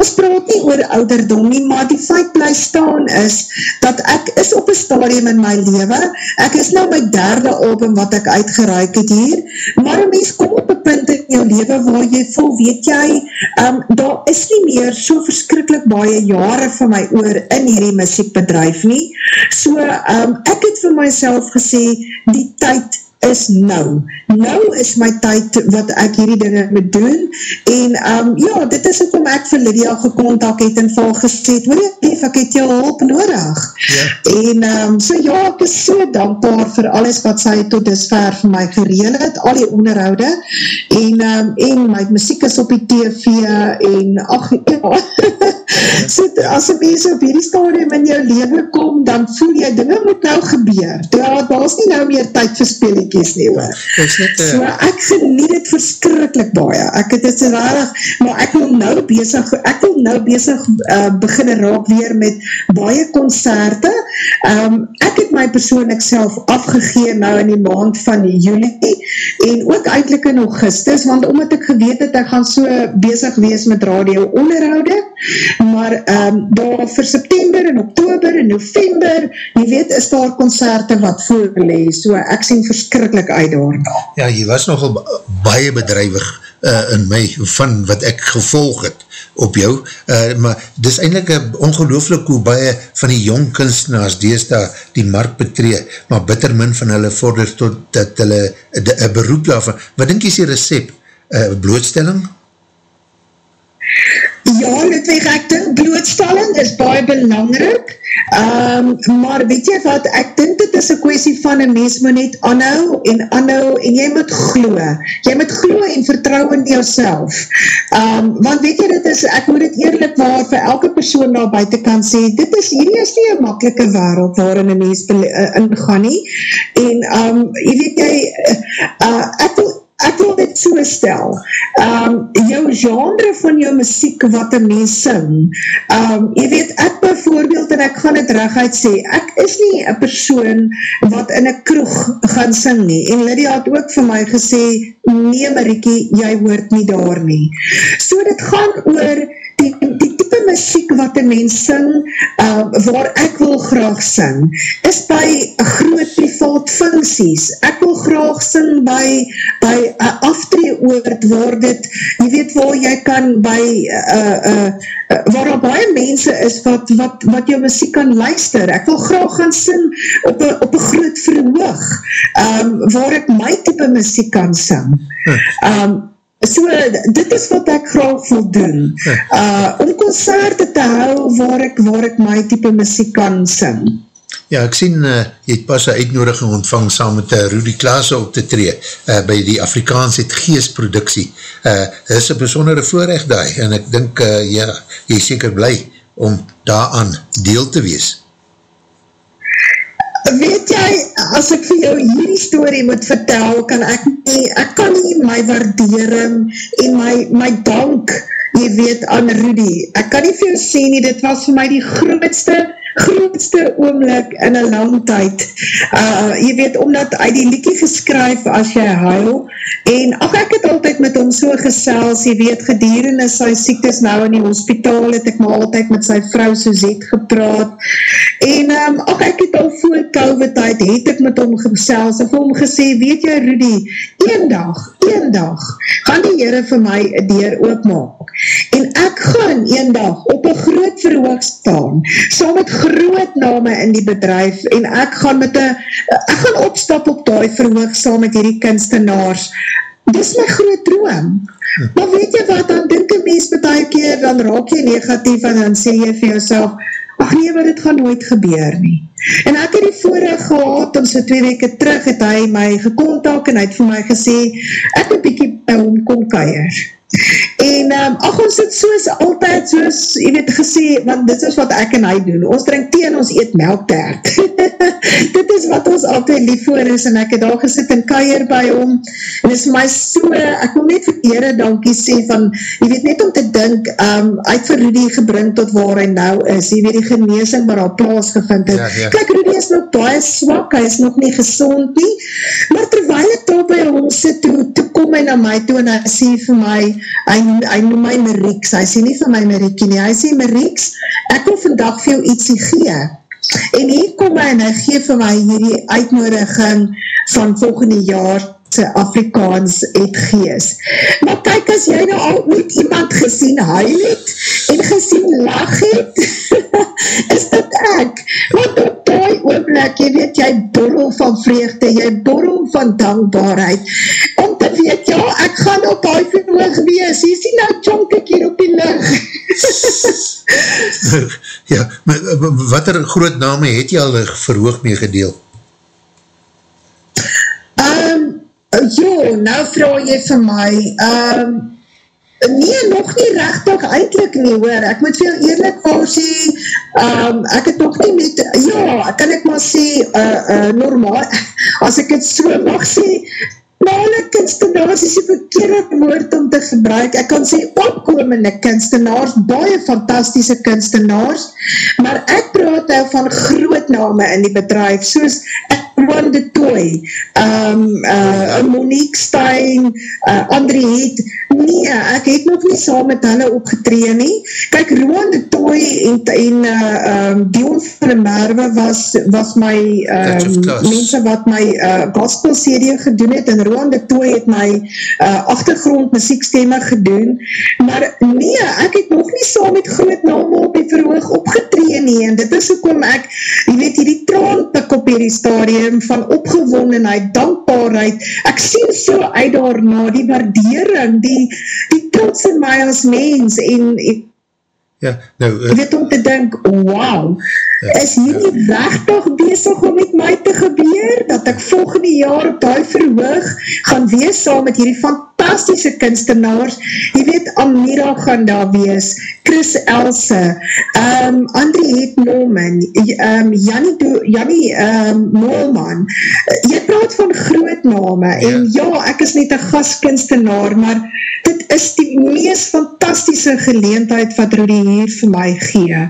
ons praat nie oor ouderdom nie, maar die feit bly staan is, dat ek is op een stadium in my leven, ek is nou my derde album wat ek uitgereik het hier, maar een mens kom op een punt in jou leven waar jy voel, weet jy, um, daar is nie meer so verskrikkelijk baie jare van my oor in hierdie muziekbedrijf nie, so um, ek het vir myself gesê, die tyd is nou. Nou is my tyd wat ek hierdie dinge moet doen en um, ja, dit is ook om ek vir Lydia gekontak het en val gesê, hoor jy, lief, ek het jou hulp nodig. Ja. En um, so ja, ek is so dankbaar vir alles wat sy tot disver vir my gereel het, al die onderhoude en, um, en my muziek is op die tv en ach, ja, so, as een mens op hierdie stadium in jou leven kom, dan voel jy, dinge moet nou gebeur. Ja, daar is nie nou meer tyd verspeel liedjes nie hoor. So ek geniet het verskrikkelijk baie. Ek het het rarig, maar ek wil nou bezig, ek wil nou bezig uh, beginne raak weer met baie concerte. Um, ek het my persoonlik self afgegeen nou in die maand van juli en ook eindelijk in augustus, want omdat ek geweet het, ek gaan so bezig wees met radio onderhoude, maar um, daar vir september en oktober en november, jy weet, is daar concerte wat voorlees, so ek sien verskrikkelijk verskrikkelijk uit daar. Ja, jy was nogal baie bedrijwig uh, in my, van wat ek gevolg het op jou, uh, maar dis eindelijk ongelooflik hoe baie van die jong kunstenaars dees daar die markt betree, maar bitter min van hulle vorder tot dat hulle een beroep daarvan. Wat denk jy is die recept? Uh, blootstelling? Ja, Ludwig, ek dink blootstelling is baie belangrik, um, maar weet jy wat, ek dink dit is een kwestie van een mens moet net anhou en anhou en jy moet glo, jy moet glo en vertrouw in jouself, um, want weet jy, dit is, ek moet het eerlijk waar vir elke persoon daar buiten kan sê, dit is, hierdie is nie een makkelike wereld waarin een mens uh, ingaan nie, en um, jy weet jy, uh, ek wil ek wil dit so stel, um, jou genre van jou muziek wat een mens sing, um, jy weet, ek bijvoorbeeld, en ek gaan het reguit sê, ek is nie een persoon wat in een kroeg gaan sing nie, en Lydia het ook vir my gesê, nee Marikie, jy hoort nie daar nie. So dit gaan oor die, die type muziek wat een mens sing, uh, waar ek wil graag sing, is by groot privaat funksies. Ek wil graag sing by by uh, aftreeoord waar dit, jy weet waar jy kan by uh, uh, waar al baie mense is wat, wat, wat jou muziek kan luister. Ek wil graag gaan sing op een, op een groot verhoog, um, waar ek my type muziek kan sing. Hm. Um, So, dit is wat ek graag wil doen. Uh, om concerte te hou waar ek, waar ek my type muziek kan sing. Ja, ek sien, uh, jy het pas een uitnodiging ontvang saam met uh, Rudy Klaasse op te tree uh, by die Afrikaans het geestproduksie. Uh, dit is een besondere voorrecht daai en ek dink, uh, ja, jy is seker blij om daaraan deel te wees weet jy, as ek vir jou hierdie story moet vertel, kan ek nie, ek kan nie my waardering en my, my dank jy weet, aan Rudy. Ek kan nie vir jou sê nie, dit was vir my die grootste grootste oomlik in een lang tyd. Uh, jy weet, omdat hy die liekie geskryf as jy huil, en ach, ek het altyd met hom so gesels, jy weet, gedurende sy siektes nou in die hospitaal, het ek maar altyd met sy vrou Suzette gepraat, en um, ach, ek het al voor COVID tyd, het ek met hom gesels, en vir hom gesê, weet jy Rudy, een dag, een dag, gaan die Heere vir my deur oopmaak, en ek gaan een dag op een groot verhoog staan, saam met groot name in die bedrijf en ek gaan met een, ek gaan opstap op die verhoog saam met hierdie kunstenaars. Dis my groot droom. Maar weet jy wat, dan denk een mens met die keer, dan raak jy negatief en dan sê jy vir jouself, ach nee, maar dit gaan nooit gebeur nie. En ek het die voorrecht gehad, om so twee weke terug het hy my gekontak en hy het vir my gesê, ek het bykie by hom kom keier. En um, ach, ons het soos altyd soos, jy weet gesê, want dit is wat ek en hy doen, ons drink thee en ons eet melktert. dit is wat ons altyd lief voor is, en ek het daar gesit in keier by hom, en is my so, ek wil net vir ere dankie sê, van, jy weet net om te dink, um, uit vir Rudy gebring tot waar hy nou is, jy weet die geneesing waar al plaas gevind het. Ja, ja. Kijk, Rudy is nog baie swak, hy is nog nie gezond nie, maar terwijl ek daar by hom sit, toe, toe kom hy na my toe, en hy sê vir my, hy, hy noem my Marieks, hy sê nie vir my Mariekie nie, hy sê Marieks, ek wil vandag vir jou ietsie gee, en hier kom hy en hy gee vir my hierdie uitnodiging van volgende jaar se Afrikaans het gees. Maar kyk as jy nou al ooit iemand gesien huil het en gesien lach het, is dit ek. Want op die oomlik, jy weet, jy borrel van vreugde, jy borrel van dankbaarheid. Om te weet, ja, ek gaan op die verhoog wees, jy sien nou tjonk ek hier op die lucht. ja, maar wat er groot name het jy al verhoog mee gedeeld? Jo, nou vraag jy vir my, um, nee, nog nie rechtig eindelijk nie hoor, ek moet veel eerlijk voor sê, um, ek het nog nie met, ja, kan ek maar sê, uh, uh, normaal, as ek het so mag sê, normale kunstenaars is die verkeerde woord om te gebruik, ek kan sê opkomende kunstenaars, baie fantastische kunstenaars, maar ek praat nou van grootname in die bedrijf, soos ek Rowan de Toy, um, uh, Monique Stein, uh, André Het, nee, ek het nog nie saam met hulle opgetree nie. Kijk, Rowan de Toy en, en uh, um, Dion van de Merwe was, was my um, mense wat my uh, gospel serie gedoen het, en Rowan de Toy het my uh, achtergrond muziekstemme gedoen, maar nee, ek het nog nie saam met groot naam op die verhoog opgetree nie, en dit is ook om ek, jy weet, hierdie traanpik op hierdie stadium, stadium van opgewondenheid, dankbaarheid, ek sien so uit daarna, die waardering, die, die trots in my as mens, en ek Ja, nou, uh, weet om te denk, wauw, ja, is hierdie ja. rechtig bezig om met my te gebeur, dat ek volgende jaar op die verhoog gaan wees saam met hierdie fantastische kunstenaars, jy weet, Amira gaan daar wees, Chris Else, um, André Het Norman, um, Jannie, Do, Jannie um, Moelman, jy praat van groot name, ja. en ja, ek is net een gastkunstenaar, maar dit is die meest fantastische geleentheid wat Rudy hier vir my gee.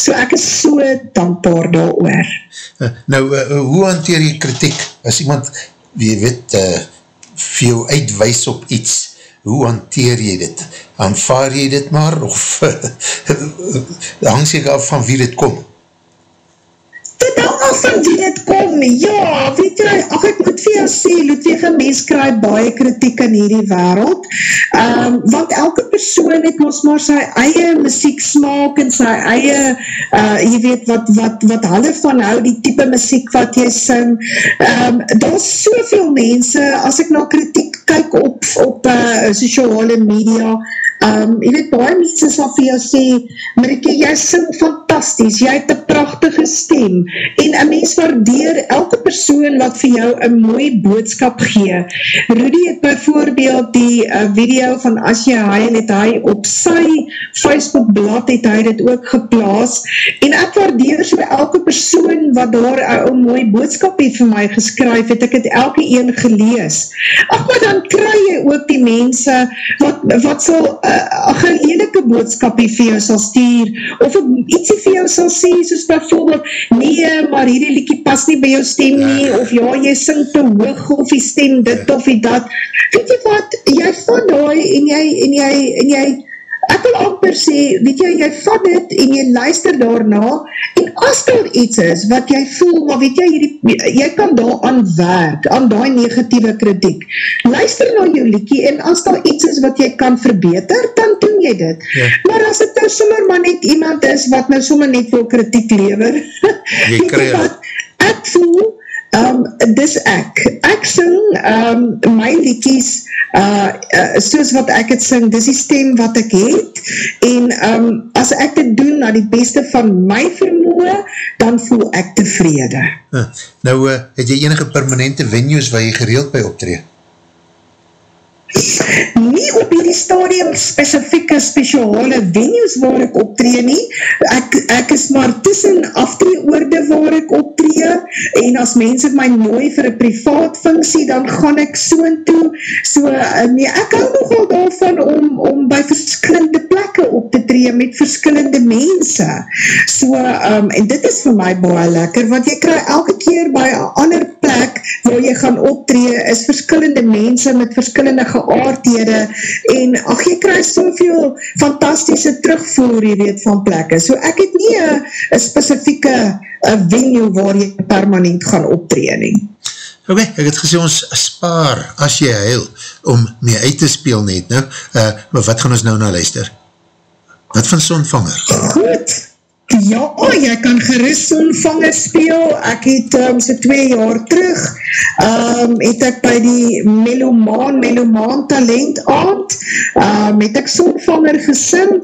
So ek is so dankbaar daar oor. Uh, nou, uh, hoe hanteer jy kritiek? As iemand, wie weet, uh, vir jou uitwijs op iets, hoe hanteer jy dit? Aanvaar jy dit maar, of hang sy af van wie dit kom? Dit hang af van wie dit kom, ja, weet jy, ach ek moet vir jou sê, Ludwig, een mens krijg baie kritiek in hierdie wereld, um, want elke persoon het ons maar sy eie muziek smaak en sy eie, uh, jy weet, wat, wat, wat hulle van hou, die type muziek wat jy sing, um, daar is soveel mense, as ek na kritiek kyk op, op uh, sociale media, um, jy weet, baie mense sal vir jou sê, maar ek, jy sing fantastisch, jy het een prachtige stem, en een mens waardeer elke persoon wat vir jou een mooi boodskap gee. Rudy het bijvoorbeeld die uh, video van As jy huil, het hy op sy Facebook blad, het hy dit ook geplaas, en ek waardeer so elke persoon wat daar een mooi boodskap het vir my geskryf, het ek het elke een gelees. Ach, maar dan kry jy ook die mense wat, wat sal ach, een lelike boodskapie vir jou sal stuur, of ietsie vir jou sal sê, soos bijvoorbeeld, nee, maar hierdie liekie pas nie by jou stem nie, of ja, jy sing te hoog, of jy stem dit of jy dat. Weet jy wat, jy van daai, en jy, en jy, en jy, ek wil amper sê, weet jy, jy vat dit en jy luister daarna, en as daar iets is wat jy voel, maar weet jy, hierdie, jy kan daar aan werk, aan die negatieve kritiek, luister na jou liekie, en as daar iets is wat jy kan verbeter, dan doen jy dit. Ja. Maar as het nou sommer maar net iemand is, wat nou sommer net wil kritiek lever, jy krijg wat, ek voel, Um, dis ek. Ek sing um, my liedjes uh, uh, soos wat ek het sing, dis die stem wat ek het en um, as ek dit doen na die beste van my vermoe, dan voel ek tevrede. Uh, nou, uh, het jy enige permanente venues waar jy gereeld by optreed? nie op hierdie stadium specifieke speciale venues waar ek optree nie, ek, ek is maar tussen aftreeoorde waar ek optree, en as mense my nooi vir een privaat funksie, dan gaan ek so en toe, so, eh, nee, ek hou nogal daarvan om, om by verskillende plekke op te tree met verskillende mense, so, um, en dit is vir my baie lekker, want jy krijg elke keer by een ander plek, waar jy gaan optree, is verskillende mense met verskillende geaardhede. En ach, jy krijg soveel fantastische terugvoer, jy weet, van plekke. So ek het nie een venue waar jy permanent gaan optree nie. Ok, ek het gesê ons spaar as jy heil om mee uit te speel net nou, uh, maar wat gaan ons nou na luister? Wat van sonvanger? Goed, Ja, jy kan gerust onvangen speel. Ek het um, so twee jaar terug, um, het ek by die Melomaan, Melomaan talent aand, um, het ek sonvanger gesing,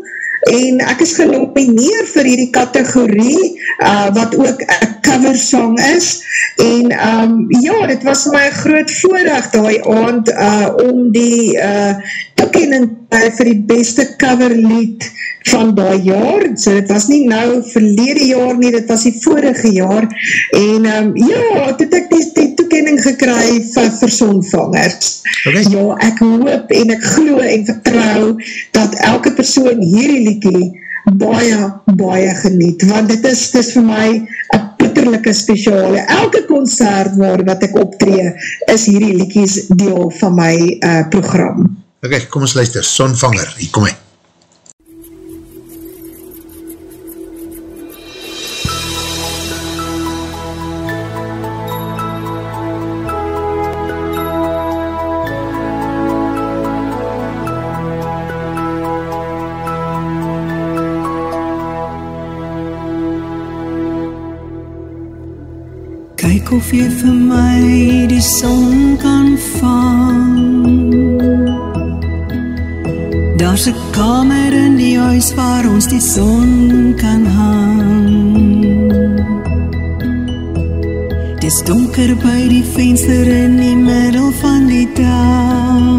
en ek is genomineer vir hierdie kategorie, uh, wat ook een cover song is, en um, ja, dit was my groot voorrecht die aand, uh, om die uh, toekening vir die beste coverlied van die jaar, so dit was nie nou verlede jaar nie, dit was die vorige jaar, en um, ja, het ek die, die toekening gekry vir, vir sonvangers. Okay. Ja, ek hoop en ek glo en vertrouw dat elke persoon hierdie liekie baie, baie geniet, want dit is, dit is vir my een bitterlijke speciale. Elke concert waar wat ek optree, is hierdie liekies deel van my uh, program. Ok, kom ons luister, Sonvanger, hier kom hy. Donker by die venster in die middel van die dag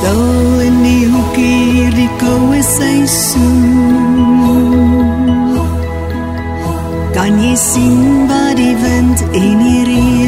stil in die hoekie die koue seisoen. Kan jy sien wat die wind en die reën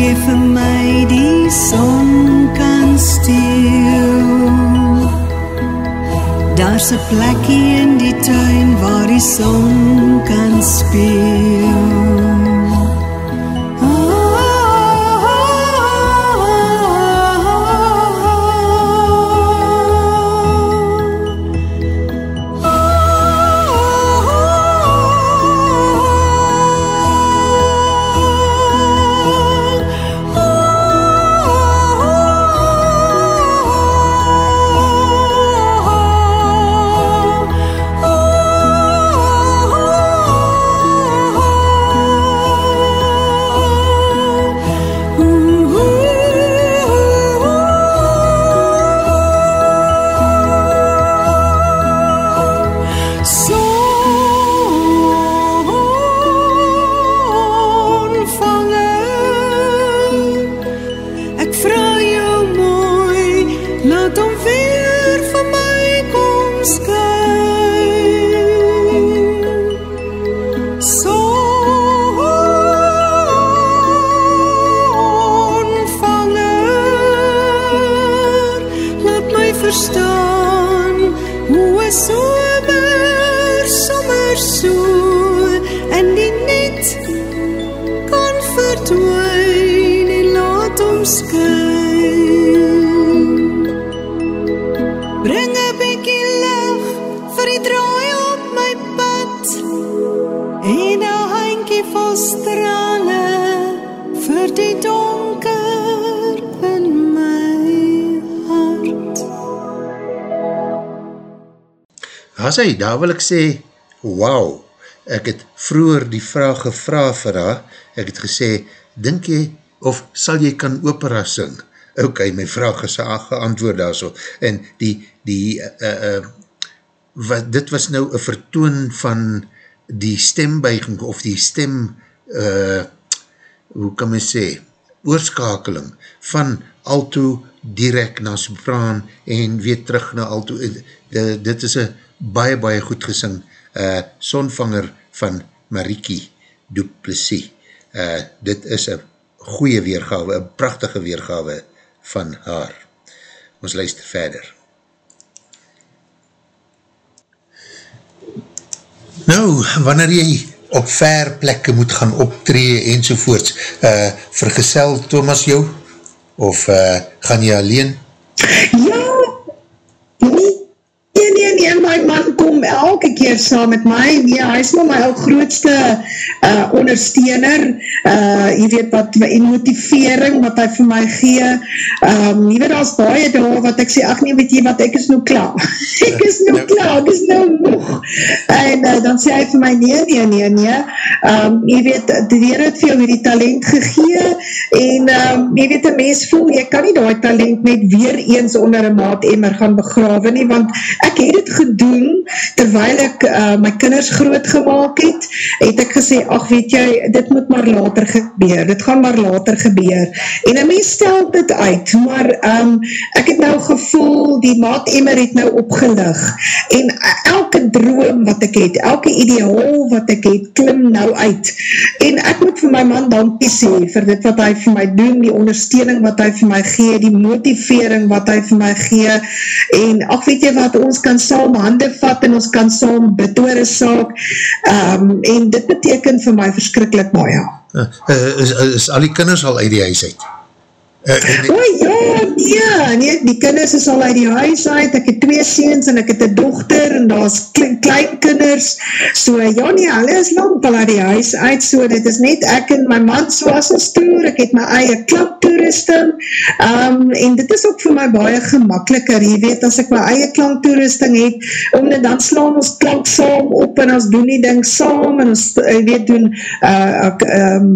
jy vir my die son kan steel. Daar's 'n plekkie in die tuin waar die son kan speel. Somer sommer so in die net kan verdwyn en laat hom skyn. As hy, daar wil ek sê, wauw, ek het vroeger die vraag gevra vir haar, ek het gesê, dink jy, of sal jy kan opera sing? Ok, my vraag is geantwoord daar so, en die, die, uh, uh, wat, dit was nou een vertoon van die stembuiging, of die stem, uh, hoe kan men sê, oorskakeling van alto direct na sopraan en weer terug na alto, uh, dit is een baie, baie goed gesing, uh, sonvanger van Mariki Duplessis. Uh, dit is een goeie weergawe, een prachtige weergawe van haar. Ons luister verder. Nou, wanneer jy op ver plekke moet gaan optree enzovoorts, uh, vergesel Thomas jou? Of uh, gaan jy alleen? Ja, kom elke keer saam met my, nee, hy is maar my ook grootste uh, ondersteuner, uh, jy weet wat, en motivering wat hy vir my gee, um, jy weet, as baie daar wat ek sê, ach nee, weet jy wat, ek is nou klaar, ek is nou klaar, ek is nou moeg, en uh, dan sê hy vir my, nee, nee, nee, nee, um, jy weet, die Heer het vir jou die talent gegee, en um, jy weet, een mens voel, jy kan nie die talent net weer eens onder een maat emmer gaan begrawe nie, want ek het het gedoen, terwijl ek uh, my kinders groot gemaakt het, het ek gesê, ach weet jy, dit moet maar later gebeur, dit gaan maar later gebeur, en een mens stel dit uit, maar um, ek het nou gevoel, die maat emmer het nou opgelig, en elke droom wat ek het, elke ideaal wat ek het, klim nou uit, en ek moet vir my man dankie sê, vir dit wat hy vir my doen, die ondersteuning wat hy vir my gee, die motivering wat hy vir my gee, en ach weet jy wat, ons kan saam hande vat, en ons kan saam bid oor een saak, um, en dit beteken vir my verskrikkelijk baie. Uh, uh, is, is al die kinders al uit die huis uit? Uh, o ja, nee, nee, die kinders is al uit die huis uit, ek het twee seens en ek het een dochter en daar is klein, klein kinders, so ja nie, hulle is lang al uit die huis uit, so dit is net ek en my man soas ons toer, ek het my eie klanktoerusting, um, en dit is ook vir my baie gemakkeliker, jy weet, as ek my eie klanktoerusting het, om dit dan slaan ons klank saam op en ons doen die ding saam en ons, jy weet, doen uh, um,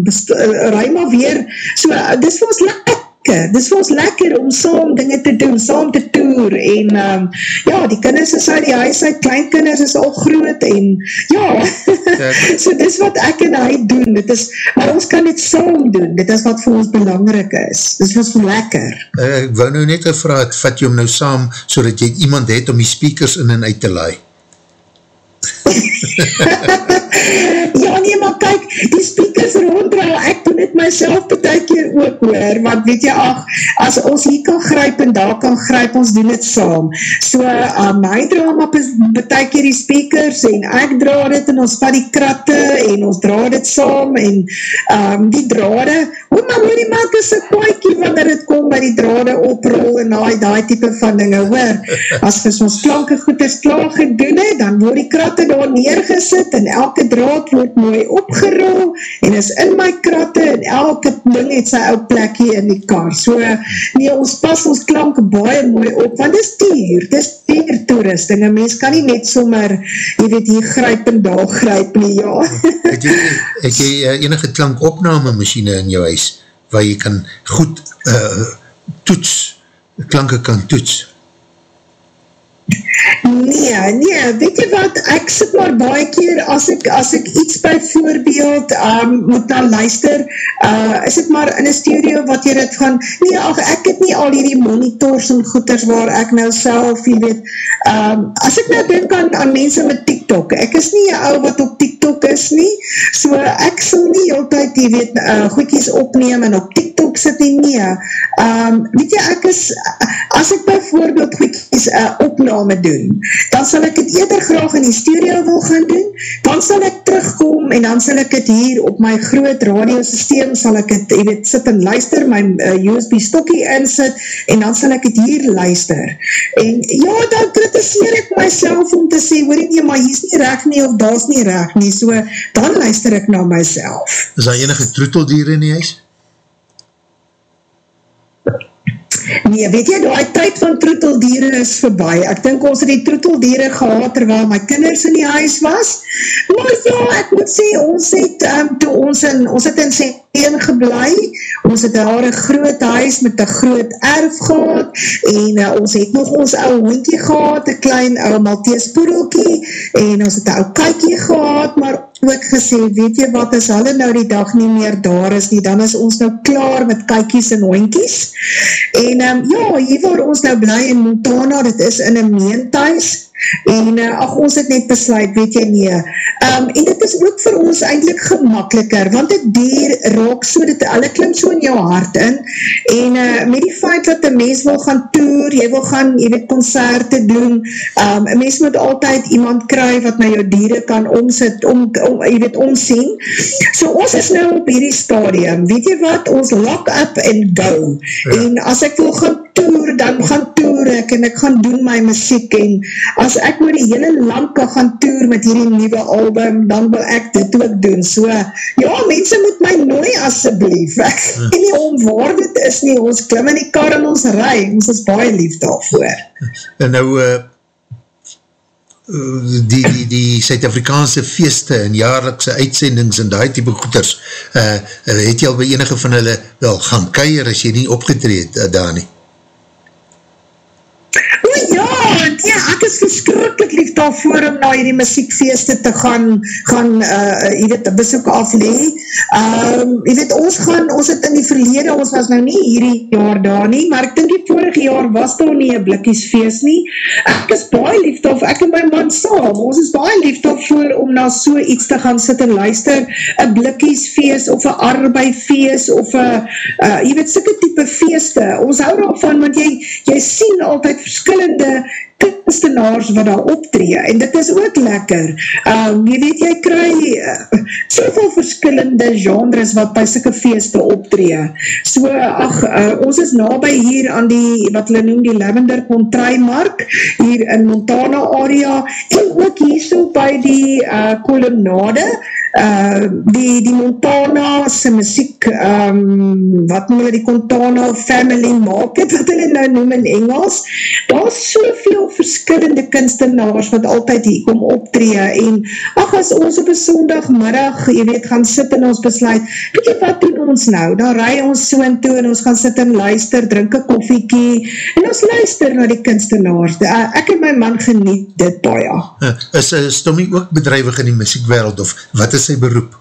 ruim maar weer, so, uh, dis vir ons lekker, lekker, dis vir ons lekker om saam dinge te doen, saam te toer, en um, ja, die kinders is uit die huis uit, kleinkinders is al groot, en ja, so dis wat ek en hy doen, dit is, maar ons kan dit saam doen, dit is wat vir ons belangrijk is, dit is vir lekker. Uh, ek wou nou net gevraag, vat jy om nou saam, so dat jy iemand het om die speakers in en uit te laai? ja nie, maar kyk, die speakers ronddraal, ek doen het myself betek keer ook hoor, want weet jy, ach, as ons hier kan gryp en daar kan gryp, ons doen het saam. So, uh, my drama is betek keer die speakers en ek dra dit en ons vat die kratte en ons dra dit saam en um, die drade, hoe maar hoor die maak is een kwaakie wanneer het kom by die drade oprol en die, die type van dinge, hoor, as ons klanke goeders klaar gedoen het, dan word die kratte daar neergesit en elke draad word mooi opgerol en is in my kratte en elke ding het sy ou plekje in die kar. So, nee, ons pas ons klank baie mooi op, want dis dier, dis dier toerusting, en mens kan nie net sommer, jy weet, hier grijp en daar grijp nie, ja. Het jy, het jy uh, enige klankopname machine in jou huis, waar jy kan goed uh, toets, klanke kan toets? Nee, nee, weet jy wat, ek sit maar baie keer, as ek, as ek iets by voorbeeld um, moet dan luister, uh, is het maar in een studio wat jy dit van, nee, ach, ek het nie al hierdie monitors en goeders waar ek nou self, jy weet, um, as ek nou denk aan, aan mense met TikTok, ek is nie een ou wat op TikTok is nie, so ek sal nie altyd, jy weet, uh, goedkies opneem en op TikTok sit nie, nee, um, weet jy, ek is, as ek by voorbeeld goedkies uh, opname doen, dan sal ek het eerder graag in die studio wil gaan doen, dan sal ek terugkom en dan sal ek het hier op my groot radiosysteem sal ek het, jy weet, sit en luister, my uh, eh, USB stokkie insit en dan sal ek het hier luister. En ja, dan kritiseer ek myself om te sê, hoor nie, maar hier is nie recht nie of daar is nie recht nie, so dan luister ek na myself. Is daar enige troeteldier in die huis? Nee, weet jy, die tyd van troeteldiere is voorbij. Ek dink ons het die troeteldiere gehad terwijl my kinders in die huis was. Maar ja, ek moet sê, ons het, um, toe ons in, ons het in Seen geblei, ons het daar een groot huis met een groot erf gehad, en uh, ons het nog ons ou hondje gehad, een klein ou Maltese poedelkie, en ons het een ou kijkie gehad, maar ook gesê, weet jy wat, as hulle nou die dag nie meer daar is nie, dan is ons nou klaar met kijkies en hoinkies. En um, ja, hier waar ons nou bly in Montana, dit is in een meentuis, en uh, ach, ons het net besluit, weet jy nie, um, en dit is ook vir ons eindelijk gemakkeliker, want het dier raak so, dit alle klim so in jou hart in, en uh, met die feit dat die mens wil gaan toer, jy wil gaan, jy weet, concerte doen, um, een mens moet altyd iemand kry wat na jou dieren kan omsit, om, om, jy weet, omsien, so ons is nou op hierdie stadium, weet jy wat, ons lock up and go, ja. en as ek wil gaan toer, dan gaan toer ek, en ek gaan doen my muziek, en as ek oor die hele land kan gaan toer met hierdie nieuwe album, dan wil ek dit ook doen. So, ja, mense moet my nooi asseblief. Ek sê nie om waar dit is nie, ons klim in die kar en ons rij, ons is baie lief daarvoor. En nou, uh, die, die, die Suid-Afrikaanse feeste en jaarlikse uitsendings en die type goeders, uh, het jy al by enige van hulle wel gaan keier as jy nie opgetreed, uh, Yeah. Ja, ek is verskrikkelijk lief daarvoor om na hierdie muziekfeeste te gaan, gaan, uh, jy weet, besoek aflee. Um, jy weet, ons gaan, ons het in die verlede, ons was nou nie hierdie jaar daar nie, maar ek dink die vorige jaar was daar nie een blikkiesfeest nie. Ek is baie lief daarvoor, ek en my man saam, ons is baie lief daarvoor om na so iets te gaan sit en luister, een blikkiesfeest of een arbeidfeest of een, uh, jy weet, sikke type feeste. Ons hou daarvan, want jy, jy sien altyd verskillende Good kunstenaars wat daar optree, en dit is ook lekker. Um, jy weet, jy kry uh, soveel verskillende genres wat by syke feeste optree. So, ach, uh, ons is nabij hier aan die, wat hulle noem, die Lavender Contraimark, hier in Montana area, en ook hier so by die uh, Colonnade, uh, die, die Montana se muziek, um, wat noem hulle die Montana Family Market, wat hulle nou noem in Engels, daar is soveel verskillende kunstenaars wat altyd hier kom optree, en ach, as ons op een sondagmiddag, jy weet, gaan sit en ons besluit, weet jy, wat doen ons nou? Dan rij ons so en toe, en ons gaan sit en luister, drink een koffiekie, en ons luister na die kunstenaars. Uh, ek en my man geniet dit, baie. Uh, is Stommy ook bedrijwig in die muziekwereld, of wat is sy beroep?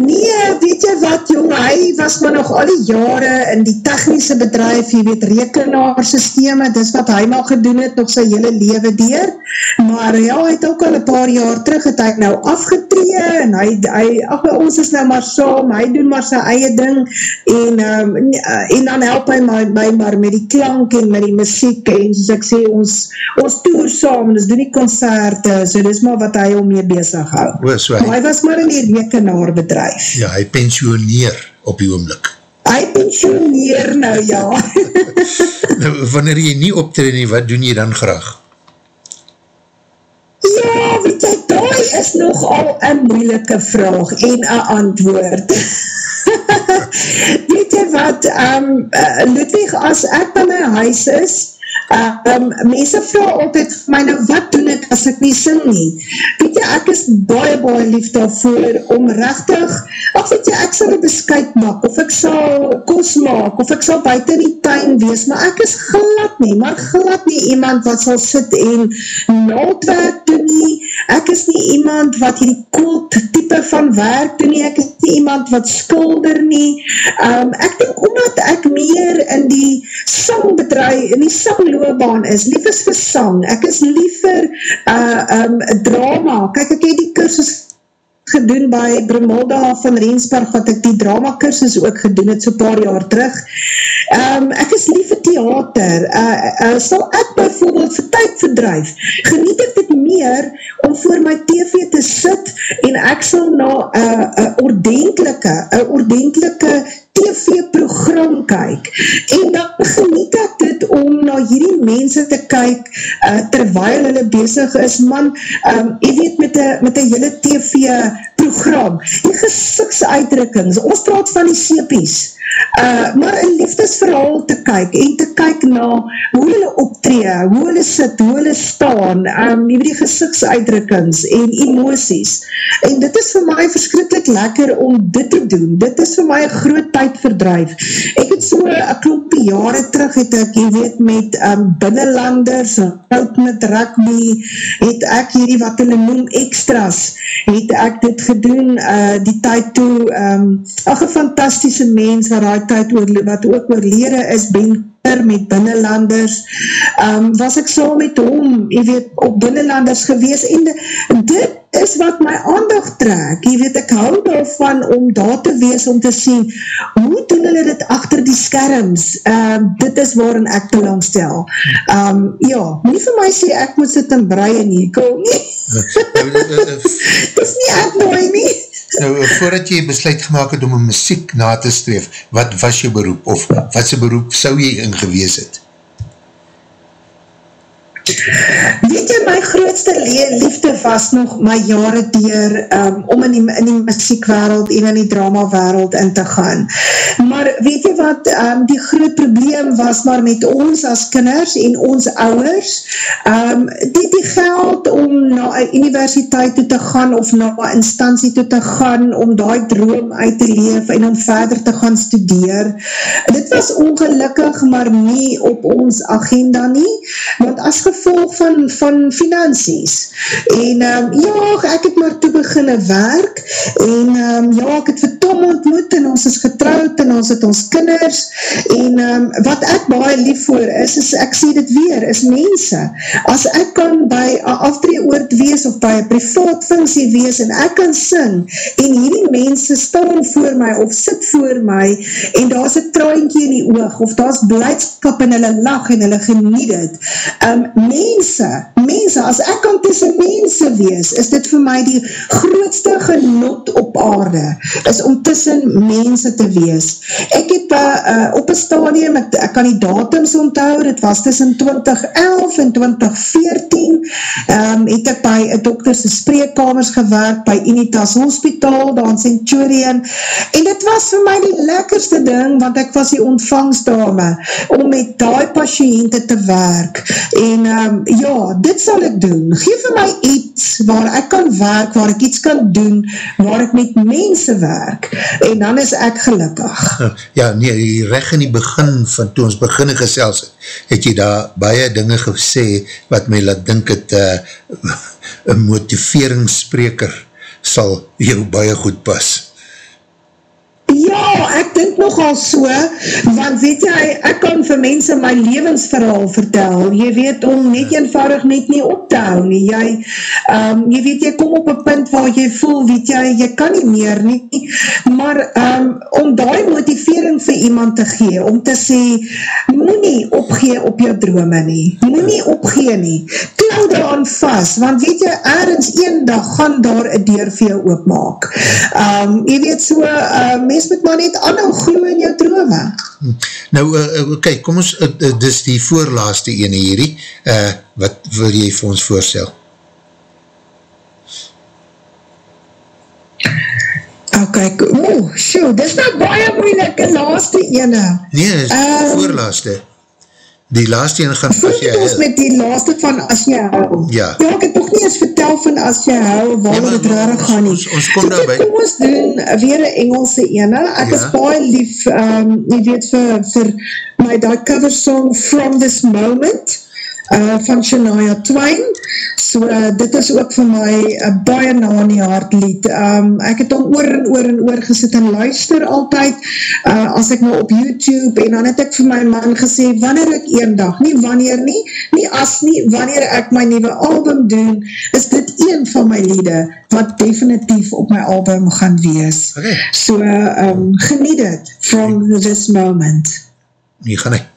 Nee, weet jy wat, jong, hy was maar nog al die jare in die technische bedrijf, jy weet, rekenaarsysteme, dis wat hy maar gedoen het, nog sy hele lewe deur, maar ja, hy het ook al een paar jaar terug, het hy nou afgetree, en hy, hy ach, ons is nou maar saam, hy doen maar sy eie ding, en, um, en dan help hy my, my maar met die klank, en met die muziek, en soos ek sê, ons, ons toer saam, ons doen die concerte, so dis maar wat hy om mee bezig hou. O, so hy, maar hy was maar in die rekenaarbedrijf. Ja, hy pensioneer op die oomlik. Hy pensioneer nou, ja. nou, wanneer jy nie optreden nie, wat doen jy dan graag? Ja, weet jy, daai is nogal een moeilike vraag en een antwoord. weet jy wat, um, Ludwig, as ek by my huis is, um, mense vraag altyd vir my, nou wat doen ek as ek nie sing nie? Weet jy, ek is baie, baie lief daarvoor om rechtig, of weet jy, ek sal een beskuit maak, of ek sal kos maak, of ek sal buiten die tuin wees, maar ek is glad nie, maar glad nie iemand wat sal sit en naaldwerk doen nie, ek is nie iemand wat hierdie kult type van werk doen nie, ek is nie iemand wat skulder nie, um, ek denk omdat ek meer in die sangbedrijf, in die sangloop loopbaan is, lief is vir sang, ek is lief vir uh, um, drama, kyk ek het die kursus gedoen by Brimolda van Rensburg, wat ek die drama kursus ook gedoen het so paar jaar terug. Um, ek is lief vir theater, uh, uh, sal ek bijvoorbeeld vir tyd verdrijf, geniet ek dit meer om voor my tv te sit en ek sal na een uh, uh, ordentelike, een uh, ordentelike tv-program kyk. En dan geniet ek dit om na hierdie mense te kyk uh, terwijl hulle bezig is. Man, um, jy weet met die hele tv-program die gesiksuitdrukkings ons praat van die sepies. Uh, maar een liefdesverhaal te kyk en te kyk na hoe hulle optree, hoe hulle sit hoe hulle staan, um, weet die gesiksuitdrukkings en emoties en dit is vir my verskrikkelijk lekker om dit te doen, dit is vir my een groot tydverdrijf. Ek het so een klompie jare terug het ek, jy weet, met um, binnenlanders, met rugby, het ek hierdie wat hulle noem extras, het ek dit gedoen, uh, die tyd toe, um, ach, een fantastische mens wat tyd oor, wat ook oorlede is, Ben met binnenlanders, um, was ek so met hom, jy weet, op binnenlanders gewees, en de, dit is wat my aandag trek, jy weet, ek hou daarvan om daar te wees, om te sien, hoe doen hulle dit achter die skerms, um, dit is waarin ek belangstel. Um, ja, nie vir my sê, ek moet sit in breie nie, kom nie. dit is nie ek mooi nie. Nou, voordat jy besluit gemaakt het om een muziek na te streef, wat was jou beroep, of wat sy beroep sou jy ingewees het? Weet jy, my grootste liefde was nog my jare dier um, om in die, in die muziekwereld en in die dramawereld in te gaan. Maar weet jy wat, um, die groot probleem was maar met ons as kinders en ons ouders, um, die, die geld om na een universiteit toe te gaan of na een instantie toe te gaan om die droom uit te leef en om verder te gaan studeer. Dit was ongelukkig maar nie op ons agenda nie, want as gevolg van, van finansies. En um, ja, ek het maar toe beginne werk en um, ja, ek het vir Tom ontmoet en ons is getrouwd en ons het ons kinders en um, wat ek baie lief voor is, is ek sê dit weer, is mense. As ek kan by een aftreeoord wees of by een privaat funksie wees en ek kan sing en hierdie mense staan voor my of sit voor my en daar is een traantje in die oog of daar is blijdskap en hulle lach en hulle geniet het. Um, mense, mense, as ek kan tussen mense wees, is dit vir my die grootste genot op aarde, is om tussen mense te wees. Ek het uh, uh, op een stadium, ek, ek kan die datums onthou, het was tussen 2011 en 2014, um, het ek by een dokterse spreekkamers gewerkt, by Unitas Hospital, daar in Centurion, en dit was vir my die lekkerste ding, want ek was die ontvangstdame, om met die patiënte te werk, en um, ja, dit sal ek doen, geef my iets, waar ek kan werk, waar ek iets kan doen, waar ek met mense werk, en dan is ek gelukkig. Ja, nee, recht in die begin, van toe ons beginne gesels het, het jy daar baie dinge gesê, wat my laat dink het, uh, een motiveringsspreker sal jou baie goed pas. Ja, ek dink nogal so, want weet jy, ek kan vir mense my levensverhaal vertel, jy weet, om net eenvoudig net nie op te hou nie, jy, um, jy weet, jy kom op een punt waar jy voel, weet jy, jy kan nie meer nie, maar um, om die motivering vir iemand te gee, om te sê, moet nie opgee op jou drome nie, moet nie opgee nie, kou daaraan vast, want weet jy, ergens een dag gaan daar een deur vir jou oopmaak, um, jy weet so, uh, mens moet maar net anhou glo in jou drome. Nou, uh, kijk, kom ons, uh, dis die voorlaaste ene hierdie, uh, wat wil jy vir ons voorstel? Oh, kijk, oeh, sjo, dis nou baie moeilike laaste ene. Nee, dis um, voorlaaste. Die laaste ene gaan as jy hou. met die laaste van as jy hou. Ja. Ja, ek het nog nie eens vertel van as jy hou, waar ja, het rare gaan nie. Ons, ons kom daarby. Kom ons doen weer een Engelse ene. Ek ja. is baie lief, um, jy weet, vir, vir my die cover song From This Moment uh, van Shania Twain. So uh, dit is ook vir my uh, baie na in die hart lied. Um, ek het om oor en oor en oor gesit en luister altyd uh, as ek nou op YouTube en dan het ek vir my man gesê, wanneer ek een dag, nie wanneer nie, nie as nie, wanneer ek my nieuwe album doen, is dit een van my liede wat definitief op my album gaan wees. Okay. So uh, um, geniet het from this moment. Nie gaan ek.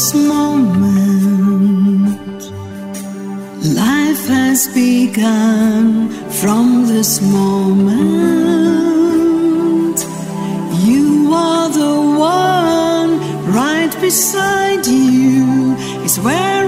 This moment, life has begun. From this moment, you are the one right beside you, is where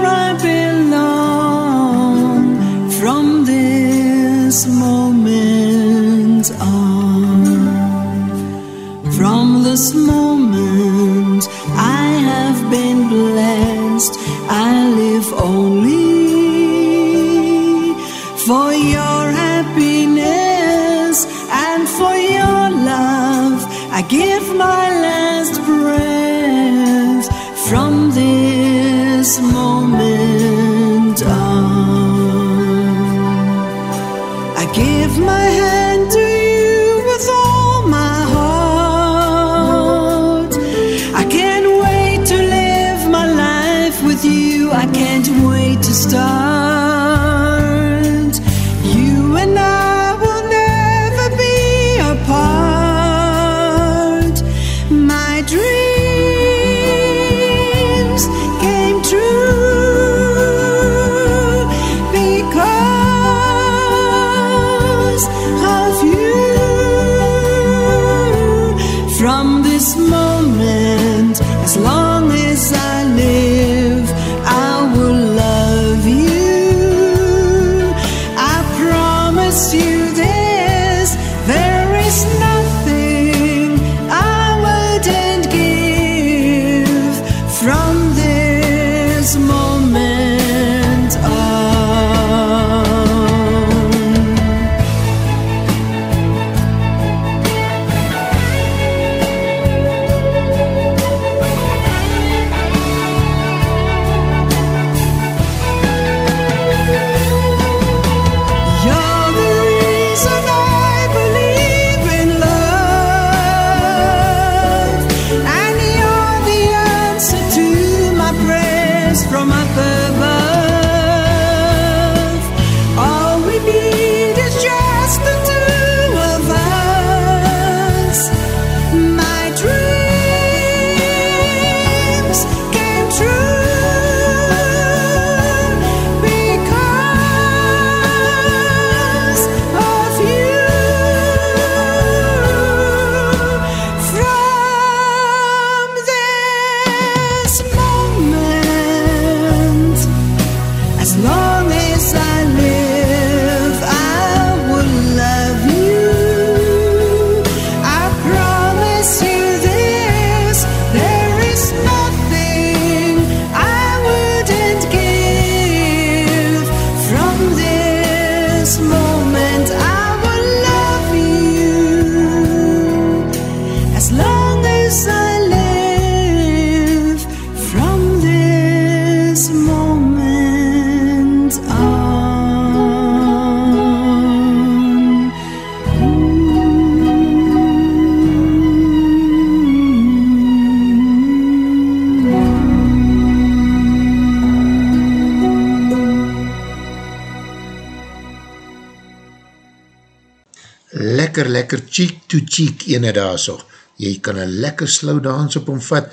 lekker, lekker cheek to cheek ene daar so. Jy kan een lekker slow dance op hom vat,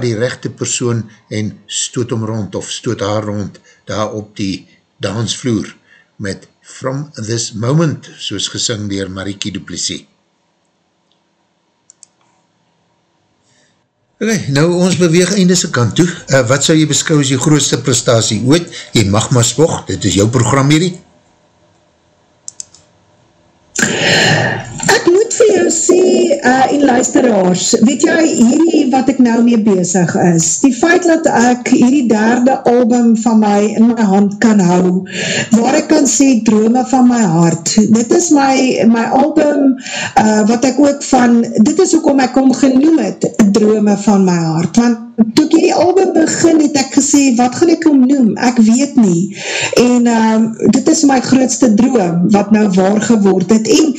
die rechte persoon en stoot hom rond of stoot haar rond daar op die dansvloer met From This Moment, soos gesing dier Marikie Duplessis. Okay, nou ons beweeg eindese kant toe. Uh, wat sal jy beskou as jy grootste prestatie ooit? Jy mag maar spog, dit is jou program hierdie. Ek moet vir jou sê, uh, en luisteraars, weet jy, hierdie wat ek nou mee bezig is, die feit dat ek hierdie derde album van my in my hand kan hou, waar ek kan sê, drome van my hart, dit is my, my album, uh, wat ek ook van, dit is ook om ek om genoem het, drome van my hart, want toe ek hierdie album begin, het ek gesê, wat gaan ek om noem? Ek weet nie. En um, dit is my grootste droom, wat nou waar geword het. En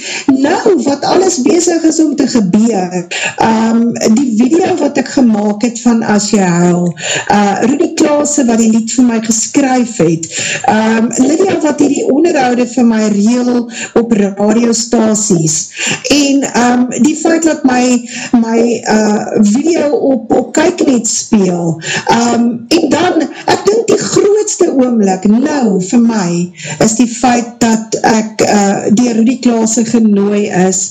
nou, wat alles bezig is om te gebeur, um, die video wat ek gemaakt het van As Jy Huil, uh, Rudy Klaase wat die lied vir my geskryf het, um, Lydia wat die onderhoude vir my reel op radiostasies, en um, die feit dat my, my uh, video op, op kyk net speel. Um, en dan, ek dink die grootste oomlik nou vir my, is die feit dat ek uh, die Rudy Klaasse genooi is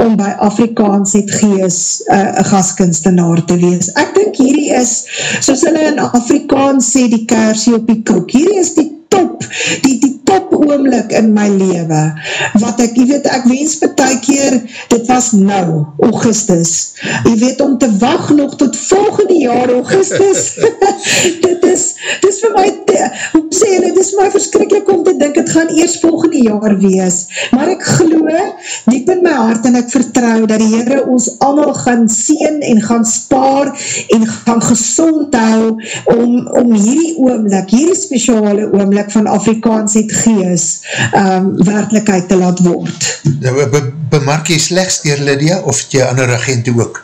om by Afrikaans het gees uh, gaskunstenaar te wees. Ek dink hierdie is, soos hulle in Afrikaans sê, die kersie op die kroek. Hierdie is die die, die top oomlik in my lewe, wat ek, jy weet, ek wens betek keer, dit was nou, Augustus, jy weet, om te wacht nog tot volgende jaar, Augustus, dit is, dit is vir my, hoe sê jy, dit is my verskrikkelijk om te dink, het gaan eers volgende jaar wees, maar ek geloof, diep in my hart, en ek vertrouw, dat die Heere ons allemaal gaan sien, en gaan spaar, en gaan gezond hou, om, om hierdie oomlik, hierdie speciale oomlik, van Afrikaans het gees um, werkelijkheid te laat word. Be bemark jy slechts dier Lydia of jy ander agente ook?